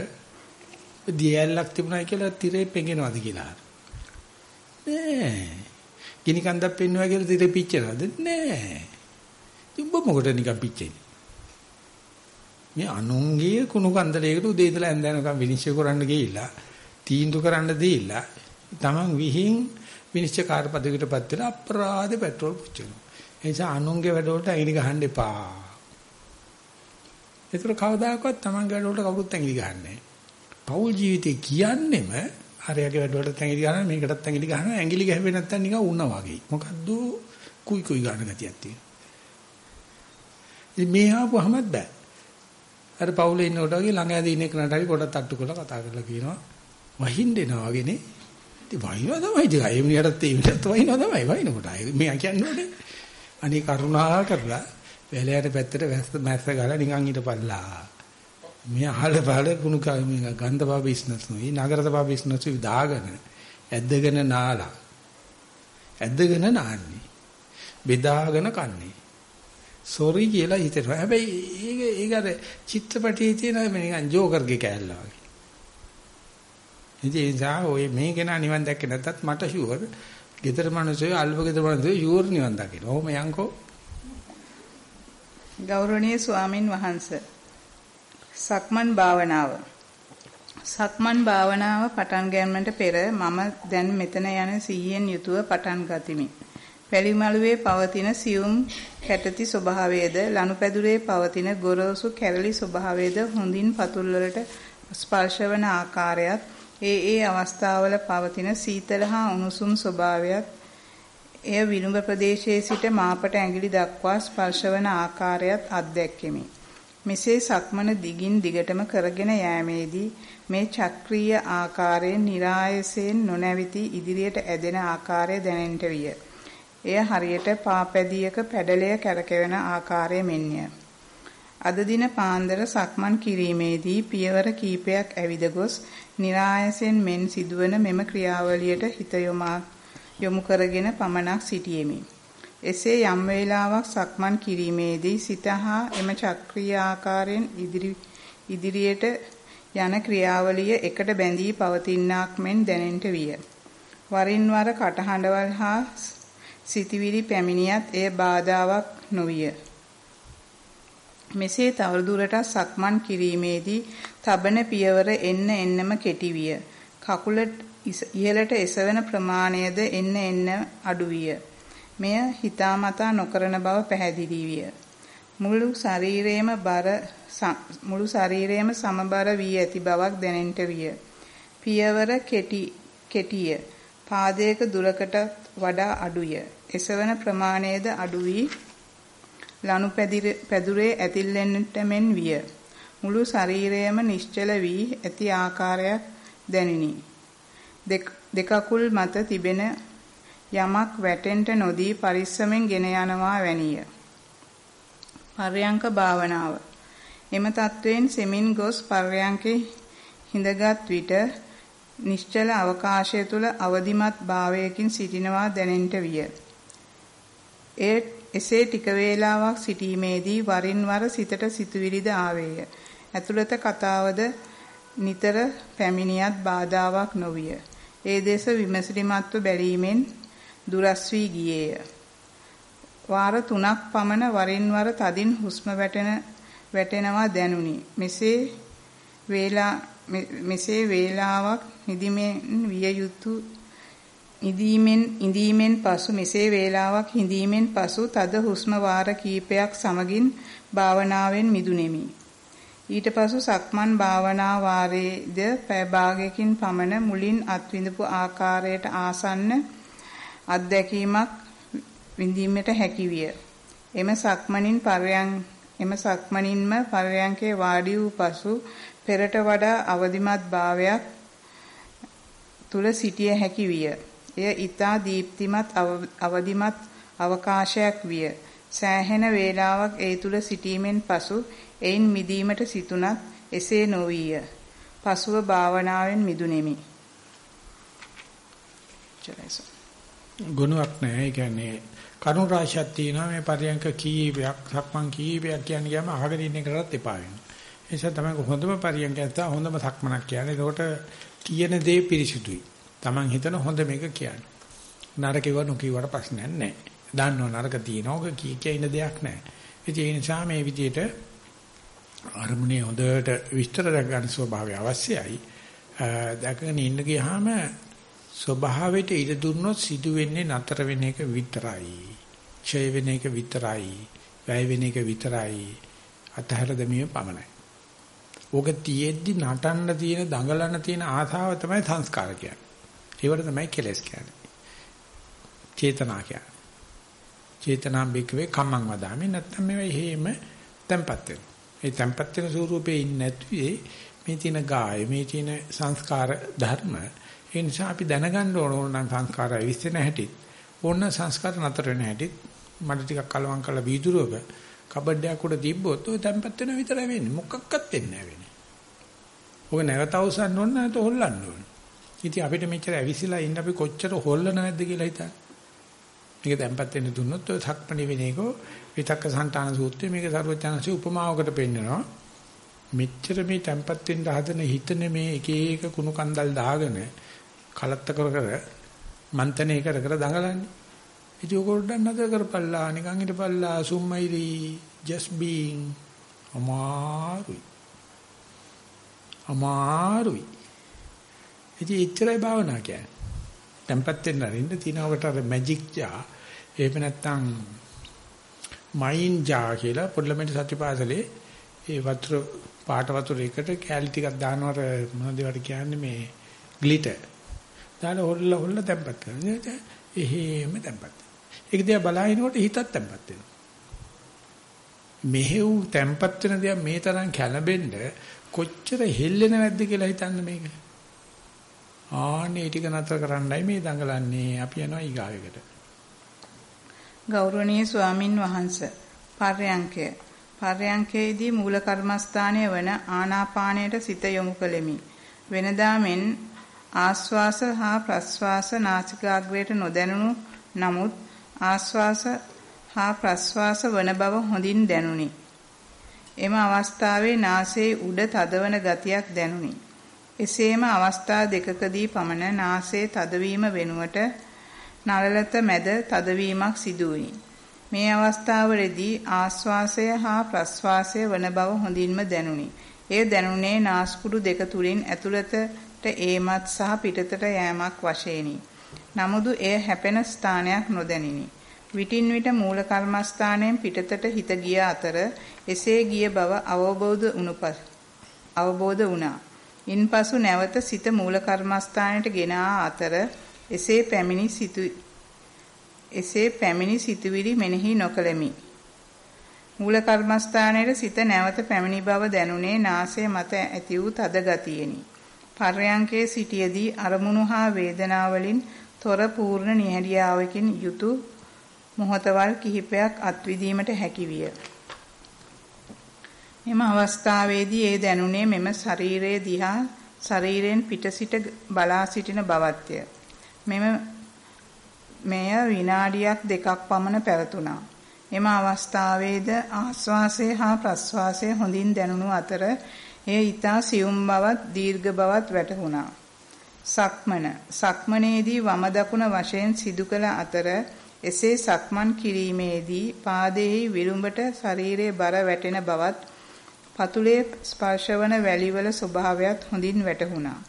දියැලක් තිබුණා කියලා තිරේ පෙඟෙනවද කියලා. නෑ. ගිනි කන්දක් පෙන්නවා කියලා තිරේ පිච්චෙනවද? නෑ. උඹ මොකට නිකන් පිච්චෙන්නේ? මේ අනුන්ගේ කුණු කන්දලයකට උදේ ඉඳලා ඇඳ යනකම් විනිශ්චය කරන්න ගිහිල්ලා තීන්දුව කරන්න දීලා Taman විහිං විනිශ්චය කාර්යපදයකටපත් වෙලා අපරාධ පෙට්‍රෝල් පුච්චනවා. ඒ නිසා අනුන්ගේ වැඩවලට ඇඟිලි ගහන්න එපා. ඒතර කවදාකවත් Taman වැඩවලට කවුරුත් ඇඟිලි ගහන්නේ නැහැ. පෞල් ජීවිතේ කියන්නෙම හරියගේ වැඩවලට ඇඟිලි ගන්නවා මේකටත් ඇඟිලි ගන්නවා ඇඟිලි ගැහුවේ නැත්තම් නිකන් උන්නා වගේ. මොකද්ද කුයි කුයි ගන්න ගතියක් තියෙනවා. ඉතින් මේ ආපුවමත් බෑ. අර පවුලේ ඉන්නකොට වගේ ළඟ ඇදී ඉන්න කෙනාට හරි පොඩක් තට්ටු කරලා කතා කරලා කියනවා වහින්න එනවා වගේනේ. ඉතින් වහිනවා තමයි. ඉතින් අය මිනිහටත් ඒ මිනිහටත් වහිනවා තමයි. වහිනකොට අය මෙයා කියන්නේ අනේ කරුණා කරලා වැලයට පැත්තට මැස්ස ගාලා නිකන් හිටපල්ලා. මේ අහල පහල කුණු මේ ගන්ධපා බිස්නස් නුයි නගරතපා බිස්නස් උයි දාගෙන ඇද්දගෙන නාලා. ඇද්දගෙන නාන්නේ. බෙදාගෙන කන්නේ. සෝරි කියලා හිතෙනවා. හැබැයි ඒක ඒක අර චිත්‍රපටියේ තියෙන නිකන් ජෝකර්ගේ කෑල්ල වගේ. ඉතින් ඒ නිසා ඔය මේ කෙනා නිවන් දැක්කේ නැත්තත් මට ෂුවර් ගෙදර මිනිස්සු අල්ප ගෙදර මිනිස්සු ෂුවර් නිවන් දකින්න. ඔහොම යන්කෝ. ගෞරවනීය ස්වාමින් වහන්සේ සක්මන් භාවනාව සක්මන් භාවනාව පටන් ගැනීමට පෙර මම දැන් මෙතන යන සිහියෙන් යුතුව පටන් ගතිමි. පැලිමලුවේ පවතින සියුම් කැටති ස්වභාවයේද ලනුපැදුරේ පවතින ගොරෝසු කැරලි ස්වභාවයේද හොඳින් පතුල් වලට ස්පර්ශවන ආකාරයත් ඒ ඒ අවස්ථාවල පවතින සීතල හා උණුසුම් ස්වභාවයත් එය විලුඹ ප්‍රදේශයේ සිට මාපට ඇඟිලි දක්වා ස්පර්ශවන ආකාරයත් අත්දැක්කෙමි. මෙසේ සක්මන දිගින් දිගටම කරගෙන යෑමේදී මේ චක්‍රීය ආකාරයෙන් નિરાයසයෙන් නොනැවිති ඉදිරියට ඇදෙන ආකාරය දැනෙන්නට විය. එය හරියට පාපැදියක පැඩලය කැරකෙන ආකාරය මෙන්ය. අද දින පාන්දර සක්මන් කිරීමේදී පියවර කීපයක් ඇවිද ගොස් નિરાයසයෙන් මෙන් සිදුවන මෙම ක්‍රියාවලියට හිත යොමු කරගෙන පමණක් සිටියෙමි. එසේ යම් වේලාවක් සක්මන් කිරීමේදී සිත හා එම චක්‍රීය ආකාරයෙන් ඉදිරි ඉදිරියට යන ක්‍රියාවලිය එකට බැඳී පවතිනාක් මෙන් දැනෙන්නට විය. වරින් වර කටහඬවල් හා සිටිවිලි පැමිණියත් එය බාධාවක් නොවිය. මෙසේ තවදුරටත් සක්මන් කිරීමේදී තබන පියවර එන්න එන්නම කෙටි විය. කකුල ඉහළට එසවෙන ප්‍රමාණයද එන්න එන්න අඩු විය. මෙය හිතාමතා නොකරන බව පැහැදිලි විය. මුළු ශරීරයේම බර මුළු ශරීරයේම සමබර වී ඇති බවක් දැනෙන්නට විය. පියවර කෙටි කෙටිය. පාදයක දුරකට වඩා අඩුය. එසවන ප්‍රමාණයද අඩු වී ලනු පැදුරේ ඇතිල්ලෙන්නට මෙන් විය. මුළු ශරීරයම නිශ්චල වී ඇති ආකාරයක් දැනිනි. දෙකකුල් මත තිබෙන යමක් වැටෙන්න නොදී පරිස්සමෙන් ගෙන යනවා වැනිය. පර්යංක භාවනාව. එම තත්වයෙන් සෙමින් ගොස් පර්යංකේ හිඳගත් විට නිශ්චල අවකාශය තුල අවදිමත් භාවයකින් සිටිනවා දැනෙන්නට විය. ඒ එසේ ටික වේලාවක් සිටීමේදී වරින් වර සිතට සිතුවිලිද ආවේය. ඇතුළත කතාවද නිතර පැමිණියත් බාධාවක් නොවිය. ඒ දේශ විමසිලිමත්ව බැලීමෙන් දුරස් වී ගියේය. වාර 3ක් පමණ වරින් වර තදින් හුස්ම වැටෙන වැටෙනවා දැනුනි. මෙසේ වේලා මෙසේ වේලාවක් නිදිමෙන් විය යුතු ඉදීමෙන් ඉදීමෙන් පසු මෙසේ වේලාවක් හිඳීමෙන් පසු තද හුස්ම වාර කීපයක් සමගින් භාවනාවෙන් මිදුනේමි. ඊට පසු සක්මන් භාවනා වාරයේද පැය භාගයකින් පමණ මුලින් අත්විඳපු ආකාරයට ආසන්න අත්දැකීමක් විඳීමට හැකි විය. එම සක්මනින් පරයන් එම සක්මනින්ම පරයන්කේ වාඩි වූ පසු පෙරට වඩා අවදිමත් භාවයක් තුල සිටිය හැකි විය. එය ඊතා දීප්තිමත් අවදිමත් අවකාශයක් විය. සෑහෙන වේලාවක් ඒ තුල සිටීමෙන් පසු එයින් මිදීමට සිතුනත් එසේ නොවිය. පසුව භාවනාවෙන් මිදුනේමි. ගුණයක් නැහැ. ඒ කියන්නේ කරුණ රාශියක් තියෙනවා මේ පරියන්ක කීපයක් සක්මන් කීපයක් කියන්නේ ගියාම අහගෙන ඉන්න එකටත් එපා වෙනවා. ඒ නිසා තමයි හොඳම පරියන්ක නැත්නම් හොඳම සක්මනක් කියන්නේ. ඒකට කියන දේ පිරිසිදුයි. Taman හිතන හොඳ මේක කියන්නේ. නරකේව නොකියවට ප්‍රශ්නයක් නැහැ. දන්නව නරක තියෙනවා. කී කිය ඉන්න දෙයක් නැහැ. ඒ නිසා මේ විදිහට අරමුණේ හොඳට විස්තර දැක ගන්න ස්වභාවය අවශ්‍යයි. දැකගෙන ඉන්න ගියාම ස්වභාවයට ඉඩ දුන්නොත් සිදු වෙන්නේ නතර වෙන එක විතරයි. ඡය වෙන එක විතරයි. වැය වෙන එක විතරයි. අතහැර දැමීම පමණයි. ඕක තියෙද්දි නටන්න තියෙන දඟලන්න තියෙන ආසාව තමයි සංස්කාර කියන්නේ. ඒවට තමයි කෙලස් කියන්නේ. චේතනා කියන්නේ. චේතනා බිකවේ කම්මං වදාමි නැත්නම් මේවා හේම tempat වෙනවා. ඒ tempat වෙන ස්වරූපේ ඉන්නේ නැතුවේ මේ තියෙන ගාය මේ තියෙන සංස්කාර ධර්ම ඒ නිසා අපි දැනගන්න ඕන ඕන නම් සංස්කාර විශ්සෙන හැටි ඕන සංස්කාර නතර වෙන හැටි මඩ ටිකක් කලවම් කරලා වීදුරුවක කබඩයක් උඩ තිබ්බොත් ඔය tempat වෙන විතරයි වෙන්නේ මොකක්වත් වෙන්නේ නැහැ වෙන්නේ. ඔක නැවත අවසන් ඕන නැත්නම් හොල්ලන්න ඕන. ඉතින් අපිට මෙච්චර ඇවිසිලා ඉන්න අපි කොච්චර හොල්ලන නැද්ද කියලා හිතන්න. මේක tempat වෙන්න දුන්නොත් ඔය සක්මණේ වෙන එක විතක්ක සන්තාන සූත්‍රයේ මේක සර්වඥාන්සේ උපමාවකට පෙන්නනවා. මෙච්චර මේ tempat වෙන්න හදන හිතන මේ එක එක කුණු කන්දල් දාගෙන කලත්ත කර කර මන්තනේ කර කර දඟලන්නේ. ඉතින් ඔක උඩ නතර කරපල්ලා නිකන් හිටපල්ලා සුම්මයිරි just being අමාරුයි. අමාරුයි. ඉතින් එච්චරයි භාවනා කියන්නේ. tempat වෙන්න අරින්න තිනවකට අර මැජික් ජා එහෙම නැත්නම් මයින් ජා කියලා පොඩ්ඩලමෙට සත්‍යපාසලේ ඒ වතුර පාට වතුර එකට කැලි ටිකක් දානවට මොනවද ඒවට කියන්නේ මේ ග්ලිටර්. දාලා හොල්ල හොල්ල tempat කරනවා. එහෙම tempat. ඒක දිහා බලහිනකොට හිතත් tempat වෙනවා. මෙහෙව් tempat වෙන දේ මේ තරම් කැළඹෙන්න කොච්චර හෙල්ලෙන නැද්ද කියලා හිතන්න මේක. ආන්නේ ටික නතර කරන්නයි මේ දඟලන්නේ. අපි යනවා ඊගාවෙකට. ගෞරවනීය ස්වාමින් වහන්සේ පර්යංකය පර්යංකයේදී මූල කර්මස්ථානය වන ආනාපානයට සිත යොමු කළෙමි. වෙනදා මෙන් ආස්වාස හා ප්‍රස්වාස නාසිකාග්‍රයට නොදැනුණු නමුත් ආස්වාස හා ප්‍රස්වාස වන බව හොඳින් දැනුනි. එම අවස්ථාවේ නාසයේ උඩ තදවන ගතියක් දැනුනි. එසේම අවස්ථා දෙකකදී පමණ නාසයේ තදවීම වෙනුවට නළලත මැද තදවීමක් සිදු වුණි. මේ අවස්ථාවවලදී ආස්වාසය හා ප්‍රස්වාසය වන බව හොඳින්ම දැනුනි. එය දැනුනේ නාස්පුඩු දෙක තුලින් ඇතුළතට ඒමත් සහ පිටතට යෑමක් වශයෙනි. නමුදු එය හැපෙන ස්ථානයක් නොදැනිනි. විටින් විට මූල කර්මස්ථානයෙන් පිටතට හිත ගිය අතර එසේ ගිය බව අවබෝධ වුණපස් අවබෝධ වුණා. ඉන්පසු නැවත සිත මූල කර්මස්ථානයට ගෙන අතර එසේ පැමිණි සිතු එසේ පැමිණි සිතුවිලි මෙනෙහි නොකළෙමි. මූල කර්මස්ථානයේ සිත නැවත පැමිණි බව දැනුනේ නාසය මත ඇති වූ තද ගතියෙනි. පර්යංකේ සිටියේදී අරමුණු හා වේදනාවලින් තොර පූර්ණ නිහඬියාවකින් යුතු මොහතවල් කිහිපයක් අත්විදීමට හැකි විය. මෙම අවස්ථාවේදී ඒ දැනුනේ මෙම ශරීරයේ දිහා ශරීරයෙන් පිට සිට බලා සිටින බවත්ය. මෙම මෙය විනාඩියක් දෙකක් පමණ පැවතුණා. එම අවස්ථාවේද ආශ්වාසය හා ප්‍රශ්වාසය හොඳින් දැනුණු අතර එය ඊතා සියුම් බවත් දීර්ඝ බවත් වැටහුණා. සක්මන සක්මනේදී වම දකුණ වශයෙන් සිදු කළ අතර එසේ සක්මන් කිරීමේදී පාදයේ විරුඹට ශරීරයේ බර වැටෙන බවත් පතුලේ ස්පර්ශවන වැලිවල ස්වභාවයත් හොඳින් වැටහුණා.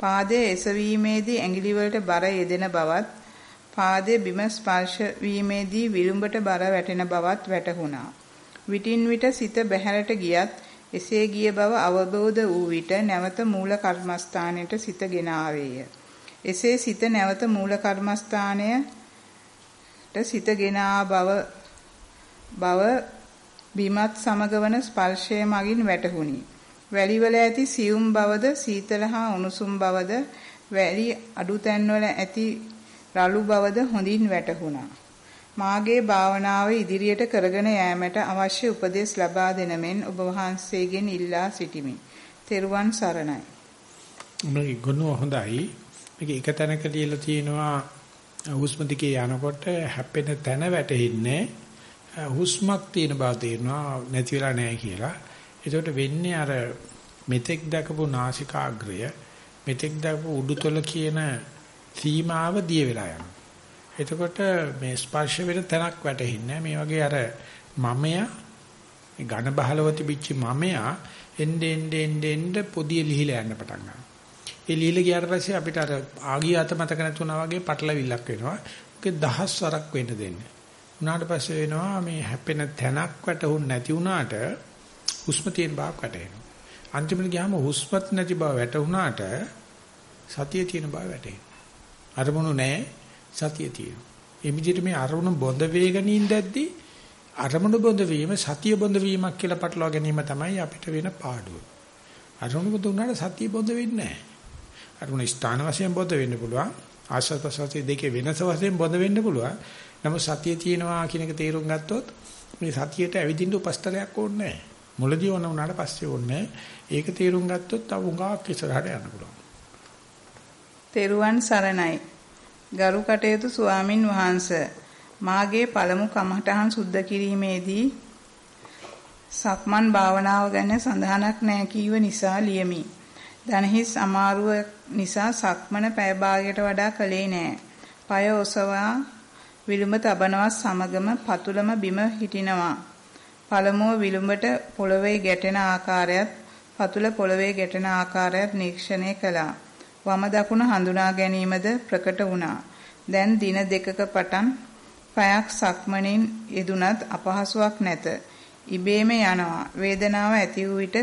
පාදයේ එසවීමේදී ඇඟිලි වලට බර යෙදෙන බවත් පාදයේ බිම ස්පර්ශ වීමේදී විරුඹට බර වැටෙන බවත් වැටහුණා. විටින් විට සිත බැහැරට ගියත් එසේ ගිය බව අවබෝධ වූ විට නැවත මූල කර්මස්ථානයට සිතගෙන ආවේය. එසේ සිත නැවත මූල කර්මස්ථානයට සිතගෙන ආ බව බව බිමත් සමග වන ස්පර්ශය මගින් වැටහුණි. වැලිවල ඇති සියුම් බවද සීතල හා උණුසුම් බවද වැලි අඩු තැන්වල ඇති රළු බවද හොඳින් වැටහුණා. මාගේ භාවනාව ඉදිරියට කරගෙන යාමට අවශ්‍ය උපදෙස් ලබා දෙන මෙන් ඔබ වහන්සේගෙන් ඉල්ලා සිටිමි. තෙරුවන් සරණයි. මේක ගුණ හොඳයි. මේක එක තැනක ලියලා තියෙනවා හුස්ම දිගේ යනකොට හැපෙන තැන වැටෙන්නේ හුස්මක් තියෙන බව තේරෙනවා නැති වෙලා නැහැ කියලා. ඒකට වෙන්නේ අර මෙතෙක් දකපු නාසිකාග්‍රය මෙතෙක් දකපු උඩුතල කියන සීමාව දිය වෙලා යනවා. එතකොට මේ ස්පර්ශ වෙන තැනක් වැටෙන්නේ මේ වගේ අර මමයා ඝන බහලව තිබිච්ච මමයා එnde ende ende ende පොදිය ලිහිලා යන්න පටන් ගන්නවා. ඒ ලිහිලා ගියාට පස්සේ අපිට අර ආගිය අත මතක නැතුණා වගේ පටලවිල්ලක් වෙනවා. ඒක දහස් වරක් වෙන්න දෙන්නේ. උනාට පස්සේ වෙනවා මේ හැපෙන තැනක් වැටුන් නැති වුණාට හුස්ම තියෙන බවක් වැටෙනවා. අන්තිමට ගියාම හුස්මත් නැති බව වැටුණාට සතිය තියෙන බව වැටෙනවා. අරමුණු නැහැ සතිය තියෙනවා. ඒ විදිහට මේ අරමුණු බොඳ වේගන ඉඳද්දී අරමුණු බොඳ වීම සතිය බොඳ වීමක් කියලා පටලවා ගැනීම තමයි අපිට වෙන පාඩුව. අරමුණු බොඳ වුණාට සතිය බොඳ වෙන්නේ නැහැ. අරමුණ ස්ථාන වශයෙන් බොද වෙන්න පුළුවන්. ආශ්‍රද ප්‍රසවාසයේ දෙකේ වෙනස වශයෙන් බොද වෙන්න පුළුවන්. නමුත් සතිය තියෙනවා කියන එක තේරුම් ගත්තොත් මේ සතියට ඇවිදින්න උපස්තරයක් ඕනේ නැහැ. මුලදී ඕන වුණාට පස්සේ ඕනේ ඒක තේරුම් ගත්තොත් තව උඟාක් ඉස්සරහට යන්න පුළුවන්. තෙරුවන් සරණයි. ගරු කටයුතු ස්වාමින් වහන්සේ මාගේ පළමු කමඨහන් සුද්ධ කිරීමේදී සක්මන් භාවනාව ගැන සඳහනක් නැහැ කීව නිසා ලියමි. දනහිස් අමාරුව නිසා සක්මන පැය භාගයට වඩා කළේ නෑ. পায় ඔසවා විලුඹ තබනවත් සමගම පතුලම බිම හිටිනවා. පළමුව විලුඹට පොළවේ ගැටෙන ආකාරයත් පතුල පොළවේ ගැටෙන ආකාරයත් නිරීක්ෂණය කළා. වම දකුණ හඳුනා ගැනීමද ප්‍රකට වුණා. දැන් දින දෙකක පටන් පයක් සක්මනින් යෙදුනත් අපහසුාවක් නැත. ඉබේම යනවා. වේදනාව ඇති වූ විට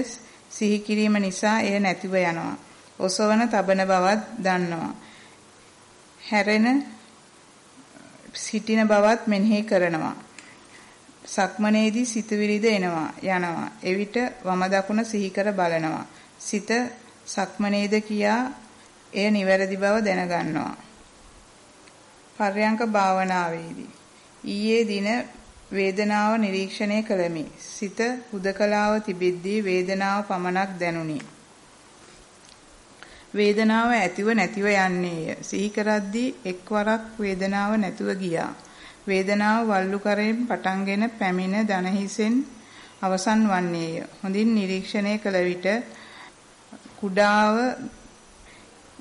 සිහි කිරීම නිසා එය නැතිව යනවා. ඔසවන තබන බවත් දන්නවා. හැරෙන සිටින බවත් මෙනෙහි කරනවා. සක්මනේදී සිතුවිලිද එනවා යනවා. එවිට වම දකුණ සිහි කර බලනවා. සිත සක්මනේද කියා එය නිවැරදි බව දැනගන්නවා. පර්යංක භාවනාවේදී ඊයේ දින වේදනාව නිරීක්ෂණය කළමි. සිත හුදකලාව තිබෙද්දී වේදනාව පමණක් දැනුනි. වේදනාව ඇතිව නැතිව යන්නේය. සිහි කරද්දී එක්වරක් වේදනාව නැතුව ගියා. වේදනාව වල්ලු කරෙන් පටන්ගෙන පැමිණ දනහිසෙන් අවසන් වන්නේය. හොඳින් නිරීක්ෂණය කළ විට කුඩාව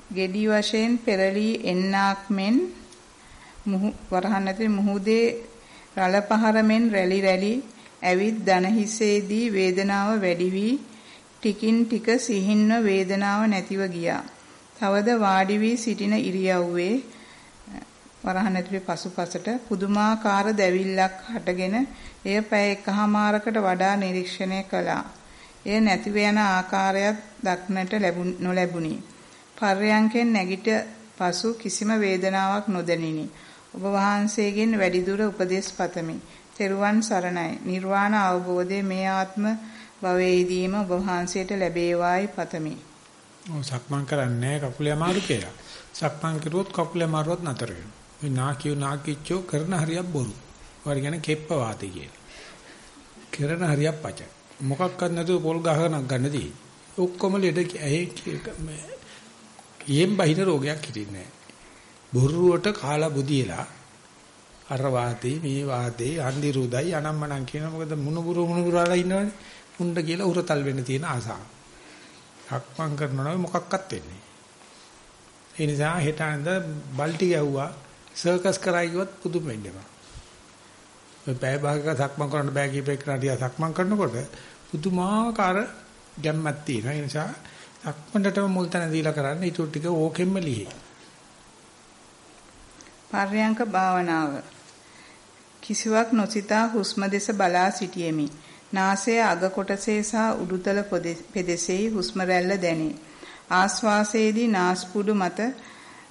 ගෙඩි වශයෙන් පෙරලී එන්නාක් මෙන් වරහන් ඇතුලේ මුහුදේ රළ පහරමෙන් රැලි රැලි ඇවිත් දන හිසේදී වේදනාව වැඩි වී ටිකින් ටික සිහින්ව වේදනාව නැතිව ගියා. තවද වාඩි වී සිටින ඉරියව්වේ වරහන් ඇතුලේ පසුපසට පුදුමාකාර දැවිල්ලක් හටගෙන එය පැය එකහමාරකට වඩා නිරීක්ෂණය කළා. එය නැතිව යන ආකාරයක් දක්නට නොලැබුණි. පර්යංකෙන් නැගිට පසු කිසිම වේදනාවක් නොදැනිනි. ඔබ වහන්සේගෙන් වැඩිදුර උපදෙස් පතමි. තෙරුවන් සරණයි. නිර්වාණ අවබෝධයේ මේ ආත්ම භවයේදීම ඔබ වහන්සේට ලැබේවායි පතමි. ඔව් සක්මන් කරන්නේ කකුලේ අමාරු කියලා. සක්මන් කරුවොත් කකුලේ අමාරුවත් නතර වෙනවා. මේ නාකියෝ නාකිච්චෝ කරන හරියක් බොරු. වරි කියන කෙප්ප වාතේ කියලා. කරන හරියක් පච. මොකක්වත් නැතුව පොල් ගහනක් ගන්නදී ඔක්කොම ලෙඩ ඇහි මේ ඊයෙන් බහින රෝගයක් හිටින්නේ නැහැ. බොරුවට කාලා බුදියලා අර වාතේ මේ වාතේ අන්දි රුදයි අනම්මනම් කියන මොකද මුණුබුරු මුණුබුරාලා ඉන්නවනේ උණ්ඩ කියලා උරතල් වෙන්න තියෙන ආසාව. හක්මන් කරනවා මොකක්වත් වෙන්නේ. ඒ නිසා හෙට අඳ බල්ටි ගැව්වා සර්කස් කරා කිව්වත් පුදුම වෙන්න එපා. ඔය පැය භාගයක සක්මන් කරන්න බෑ කීපේ කරාටිය සක්මන් කරනකොට පුදුමාකාර ගැම්මක් තියෙනවා. ඒ නිසා සක්මන්ටම මුල් තැන දීලා කරන්න ඊට ටික ඕකෙම්ම ලිහි. පර්යංක භාවනාව කිසිවක් නොසිතා හුස්ම දෙස බලා සිටියෙමි. නාසයේ අග කොටසේ සහ උඩුතල පෙදෙසෙහි හුස්ම රැල්ල දැනේ. ආශ්වාසයේදී නාස්පුඩු මත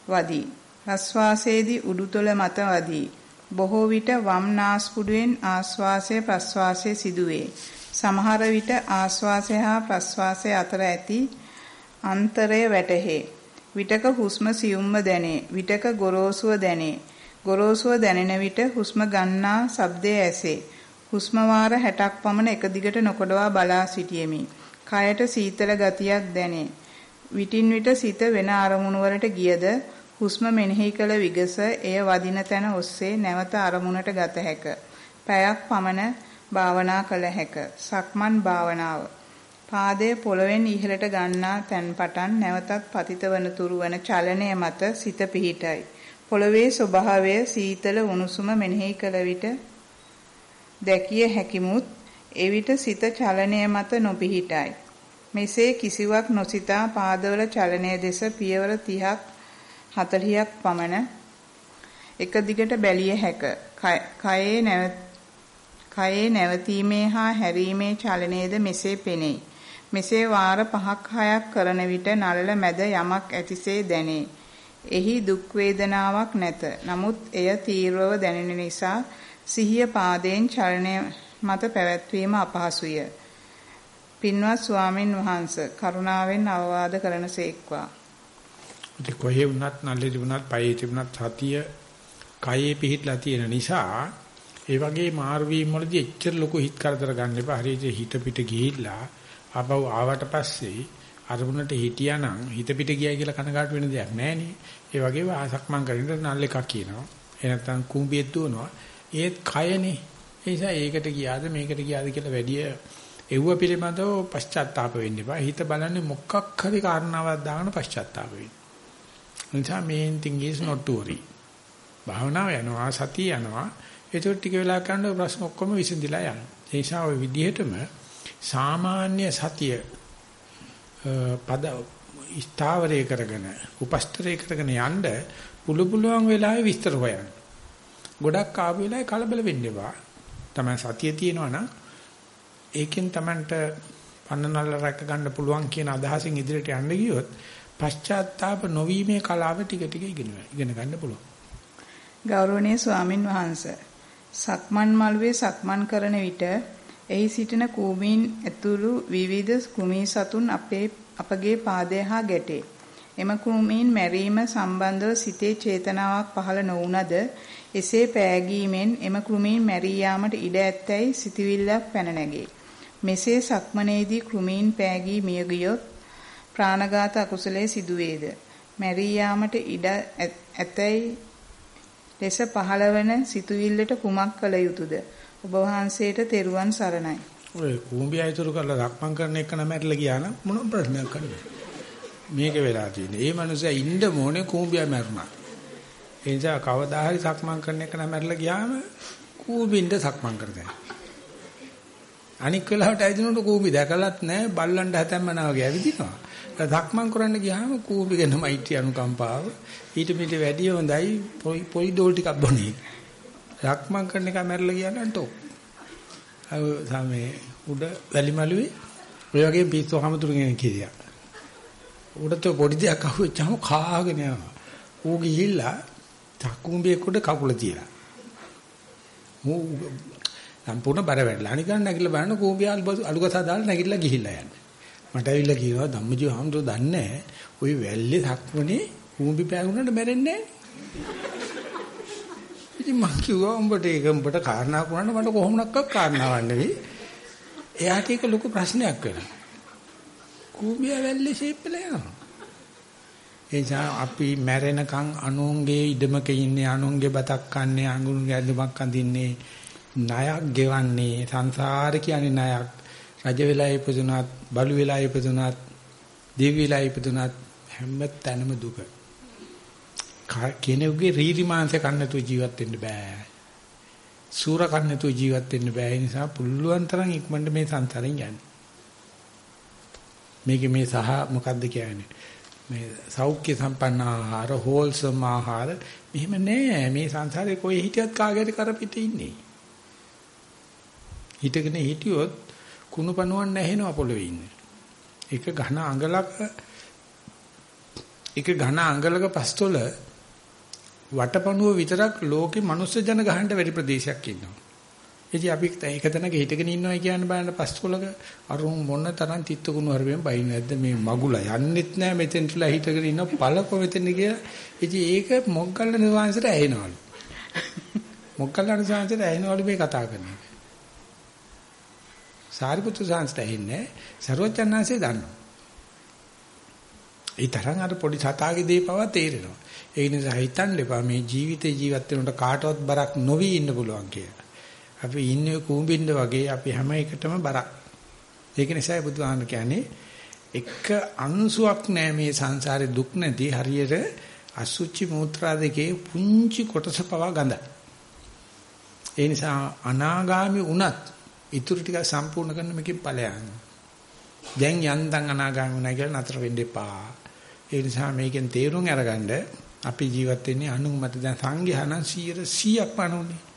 වදී. ප්‍රශ්වාසයේදී උඩුතල මත වදී. බොහෝ විට වම් නාස්පුඩුවෙන් ආශ්වාසය ප්‍රශ්වාසය සිදුවේ. සමහර විට ආශ්වාසය හා ප්‍රශ්වාසය අතර ඇති අන්තරය වැටහේ. විටක හුස්ම සියුම්ව දැනේ. විටක ගොරෝසුව දැනේ. ගොරෝසුව දැනෙන විට හුස්ම ගන්නා ශබ්දය ඇසේ. හුස්ම වාර 60ක් පමණ එක දිගට නොකඩවා බලා සිටියෙමි. කයට සීතල ගතියක් දැනේ. විටින් විට සිත වෙන අරමුණු වලට ගියද හුස්ම මෙනෙහි කළ විගස එය වදින තැන ඔස්සේ නැවත අරමුණට ගත හැක. පැයක් පමණ භාවනා කළ හැක. සක්මන් භාවනාව. පාදයේ පොළවෙන් ඉහළට ගන්නා තැන් පටන් නැවතත් පතිත වන තුරු වන චලනය මත සිත පිහිටයි. පොළවේ ස්වභාවය සීතල උණුසුම මෙනෙහි කළ විට දැකිය හැකිමුත් එවිට සිත චලනය මත නොපිහිටයි. මෙසේ කිසිවක් නොසිතා පාදවල චලනය දෙස පියවර 30ක් 40ක් පමණ එක දිගට බැලිය හැක. කයේ නැව කයේ නැවතීමේ හා හැරීමේ චලනයේද මෙසේ පෙනෙයි. මෙසේ වාර 5ක් 6ක් කරන විට නළල මැද යමක් ඇතිසේ දැනේ. එහි දුක් වේදනාවක් නැත. නමුත් එය තීව්‍රව දැනෙන නිසා සිහිය පාදයෙන් චලනය මත පැවැත්වීම අපහසුය. පින්වත් ස්වාමින් වහන්සේ කරුණාවෙන් අවවාද කරනසේක්වා. ඉතින් කොහේ වුණත් නැල්ලේ තිබුණත් පයේ තිබුණත් සතිය කයේ පිහිටලා තියෙන නිසා ඒ වගේ මාරු වීම වලදී එච්චර ලොකු හිත කරදර ගන්න එපා. හරියට හිත පිට ගිහිල්ලා ආපහු ආවට පස්සේ අරමුණට හිටියානම් හිත පිට ගියයි කියලා කනගාටු වෙන දෙයක් නැහැ නේ. ඒ වගේ වාසක් මං කරින්න නල් එකක් කියනවා. ඒ නැත්තම් කුඹියෙත් දුවනවා. ඒත් කයනේ. ඒ නිසා ඒකට ගියාද මේකට ගියාද කියලා වැඩි එව්ව පිළිබඳව පශ්චාත්තාප වෙන්න එපා. හිත බලන්නේ මොකක් හරි කාරණාවක් දාගෙන පශ්චාත්තාප වෙන්න. නිසා main thing is not to worry. භාවනාව යනවා සතිය යනවා. ඒක ටික වෙලා කරනකොට ප්‍රශ්න ඔක්කොම විසඳිලා යනවා. ඒ නිසා ওই විදිහටම සාමාන්‍ය සතිය පද ස්ථාවරය කරගෙන උපස්තරය කරගෙන යන්න පුළු පුළුවන් වෙලාවේ විස්තර හොයන්න. ගොඩක් ආපු වෙලාවේ කලබල වෙන්න එපා. තමයි සතිය තියෙනවා නම් ඒකෙන් Tamanට පන්නනල්ල රැක ගන්න පුළුවන් කියන අදහසින් ඉදිරියට යන්න ගියොත් පශ්චාත්තාප නොවීමේ කලාව ටික ටික ඉගෙන ඉගෙන ගන්න පුළුවන්. ගෞරවනීය ස්වාමින් වහන්සේ සක්මන් මළුවේ සක්මන් කරන විට එහි සිටින කූමීන් ඇතුළු විවිධ කුමී සතුන් අපේ අපගේ පාදය හා ගැටේ. එම කුමීන් මැරීම සම්බන්ධව සිතේ චේතනාවක් පහළ නොවුනද එසේ පෑගීමෙන් එම කෘමීන් මැරී යාමට ඉඩ ඇත්තැයි සිතවිල්ලක් පැන නැගේ. මෙසේ සක්මනේදී කෘමීන් පෑගී මිය ගියොත් ප්‍රාණඝාත අකුසලයේ සිදුවේද? මැරී යාමට ඉඩ ඇතැයි ලෙස පහළවන සිතුවිල්ලට කුමක් කළ යුතුද? ඔබ වහන්සේට තෙරුවන් සරණයි. ඔය කූඹිය අයිතුරු කරලා රක්මන් කරන එක නම් ඇරලා ගියා නම් මොන ප්‍රශ්නයක් කරන්නේ? මේක වෙලා තියෙන්නේ. ඒ මනුස්සයා ඉන්න මොනේ කූඹිය මැරුණා. ඒ නිසා කවදා හරි සක්මන් කරන එක නම් මැරලා ගියාම කූඹින්ද සක්මන් කරගන්න. අනික් වෙලාවට ඇදිනුට කූඹි දැකලත් නැහැ බල්ලන්ට හැතැම්මනා වගේ ඇවිදිනවා. සක්මන් කරන්න ගියාම කූඹි ගැන මෛත්‍රී අනුකම්පාව ඊට මිට වැඩි හොඳයි පොයි පොයි ඩෝල් ටිකක් බොනේ. සක්මන් කරන එක මැරලා ගියා නම් ටෝ. අව සමේ උඩ වැලිමලුවේ ඔය වගේ පිස්සු හැමතුරුගෙන කිරියා. උඩට පොඩි දෙයක් අහුවෙච්චාම කාගෙන යනවා. ඌ ගිහිල්ලා චක්කුඹියේ කොට කකුල තියලා. මූ සම්පූර්ණ බර වැටලා. අනිකන් නැගිටලා බලන්න කූඹිය අලුගසා දාලා නැගිටලා ගිහිල්ලා යන්නේ. මට ඇවිල්ලා කියනවා ධම්මජීව හම්දෝ දන්නේ ওই වැල්ලේ සක්මනේ කූඹි පෑගුණාට මැරෙන්නේ ඉතින් මං කිව්වා උඹට ඒක උඹට කාරණා කරන්න මට කොහොමනක්වත් කාරණාවක් නෙවෙයි. එයාට ඒක ලොකු ප්‍රශ්නයක් වෙනවා. කූඹිය වැල්ලේ ෂේප් වෙලා යනවා. ඒ නිසා අපි මැරෙනකන් අනුන්ගේ ඉඩමක ඉන්නේ අනුන්ගේ බතක් කන්නේ අඟුරුගේ ඇඳුමක් අඳින්නේ ණයක් ගෙවන්නේ සංසාර කියන්නේ ණයක් රජ වෙලා ඉපදුනත් බලු වෙලා ඉපදුනත් දිව්‍ය වෙලා ඉපදුනත් හැම තැනම දුක කෙනෙකුගේ රීරි මාංශ කන්න නැතුව ජීවත් වෙන්න බෑ. සූර කන්න නැතුව ජීවත් වෙන්න බෑ. ඒ නිසා පුළුවන් තරම් ඉක්මනට මේ සංසාරයෙන් යන්න. මේකේ මේ සහ මොකද්ද කියන්නේ? මේ සෞඛ්‍ය සම්පන්න ආහාර, හෝල්සම් ආහාර මෙහෙම නෑ. මේ සංසාරේ කොයි හිටියත් කාගේද කරපිට ඉන්නේ. හිටගෙන හිටියොත් කුණු පණුවන් නැහෙනවා පොළවේ ඉන්නේ. ඒක ඝන අඟලක ඒක ඝන අඟලක පස්තොල වටපණුව විතරක් ලෝකේ මනුස්ස ජන ගහන්න වැඩි ප්‍රදේශයක් ඉන්නවා. ඉතින් අපි ඒක තැනක හිටගෙන ඉන්නවා කියන බලන්න පස්තොලක අරුන් මොන තරම් තිත්ත කුණු හරපෙන් බයින් නැද්ද මේ මගුල යන්නෙත් නෑ මෙතෙන්ටලා හිටගෙන ඉන්න පළකො මෙතෙන් කියලා. ඉතින් ඒක මොග්ගල්ල නිවාංශයට ඇහෙනවලු. මොග්ගල්ල නිවාංශයට ඇහෙනවලු මේ කතා කරන්නේ. සාරිපුත්‍ර සාංශට ඇහෙන්නේ සරුවචනාංශේ දන්නවා. ඒ තරම් අර පොඩි සතාගේ දේ පවා තේරෙනවා. ඒ නිසා හිතන්න එපා මේ ජීවිතේ ජීවත් වෙනකොට කාටවත් බරක් නොවි ඉන්න පුළුවන් කියලා. අපි ඉන්නේ කූඹින්න වගේ අපි හැම එකටම බරක්. ඒක නිසා බුදුහාම කියන්නේ එක අංශුවක් නෑ මේ සංසාරේ දුක් නැති හරියට අසුචි මූත්‍රා දෙකේ පුංචි කොටස පවා ගඳයි. ඒ නිසා අනාගාමි වුණත් ඉතුරු ටික සම්පූර්ණ කරන්න මේකෙන් ඵලයන්. දැන් යන්තම් අනාගාමී වුණා කියලා නතර වෙන්න එපා. ඒ නිසා මේකෙන් තේරුම් අරගන්න අපි ජීවත් වෙන්නේ අනුමත දැන් සංඝයානම් 100ක් පණුනේ.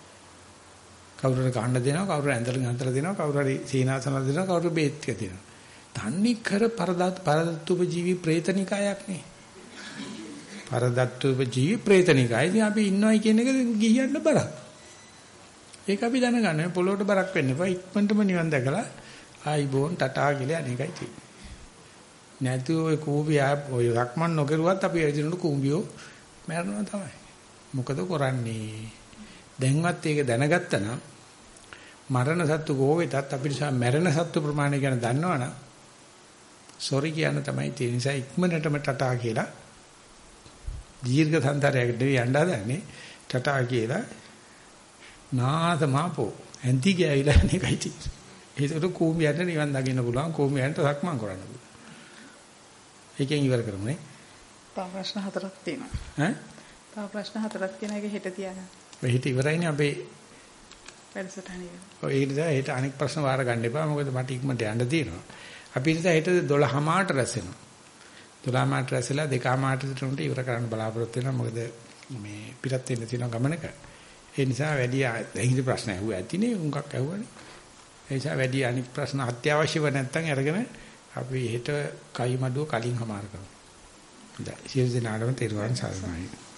කවුරුර කාණ්ඩ දෙනවා කවුරු ඇඳලා ගන්තලා දෙනවා කවුරු හරි සීනාසන දෙනවා කවුරු බේත් ටික දෙනවා. තන්නේ කර පරදත් පරදත්තුප ජීවි ප්‍රේතනිකායක් නේ. පරදත්තුප ජීවි ප්‍රේතනිකාය. ඉතින් අපි ඉන්නවයි කියන එක ගියන්න බරක්. ඒක අපි දැනගන්න පොළොවට බරක් වෙන්න එපා. ඉක්මනටම නිවන් දැකලා ආයි බෝන් ටටා කියලා අනේකයි තියෙන්නේ. නැතු ඔය කූඹියා ඔය රක්මන් නොකරුවත් අපි එදිනු කූඹියෝ මැරෙනවා තමයි. මොකද කරන්නේ? දැන්වත් ඒක දැනගත්තා නම් මරණ සත්තු කෝවෙතත් අපිට මැරෙන සත්තු ප්‍රමාණය ගැන දන්නවනම් සොරි කියන්න තමයි තියෙන නිසා ඉක්මනටම ටටා කියලා දීර්ඝ සංතරයකට යන්න හදන්නේ ටටා කියලා නාදමාපෝ ඇන්ති ගෑවිලා අනේකයි තියෙන්නේ. ඒකට කෝමියට නිවන් දකින්න පුළුවන් කෝමියන්ට සක්මන් කරන්න පුළුවන්. ඒකෙන් ඉවර කරමු නේ. තව ප්‍රශ්න හතරක් තියෙනවා. ඈ? තව ප්‍රශ්න හතරක් තියෙන එක හෙට තියාගන්න. ඔය හෙට ඉවරයිනේ අපේ වැඩසටහන ඉවර. ඔය ඒ නිසා හෙට අනෙක් ප්‍රශ්න වාර ගන්න එපා. මොකද මට ඉක්මනට යන්න තියෙනවා. අපි නිසා හෙට 12 මාට රැස් වෙනවා. 12 මාට රැස්ලා දෙකා මාට විතර ඉවර කරන්න බලාපොරොත්තු වෙනවා. මොකද මේ පිටත් වෙන්න තියෙන ගමනක. ඒ නිසා වැඩි ඇහිඳ ප්‍රශ්න ඇහුවා ඇතිනේ උන්කක් ඇහුවනේ. ඒ නිසා වැඩි අනික් ප්‍රශ්න අත්‍යවශ්‍යව නැත්නම් අරගෙන අපි හෙට කයි මඩුව කලින් හමාර කරමු. හොඳයි. සියලු දෙනාටම තෙරුවන් සරණයි.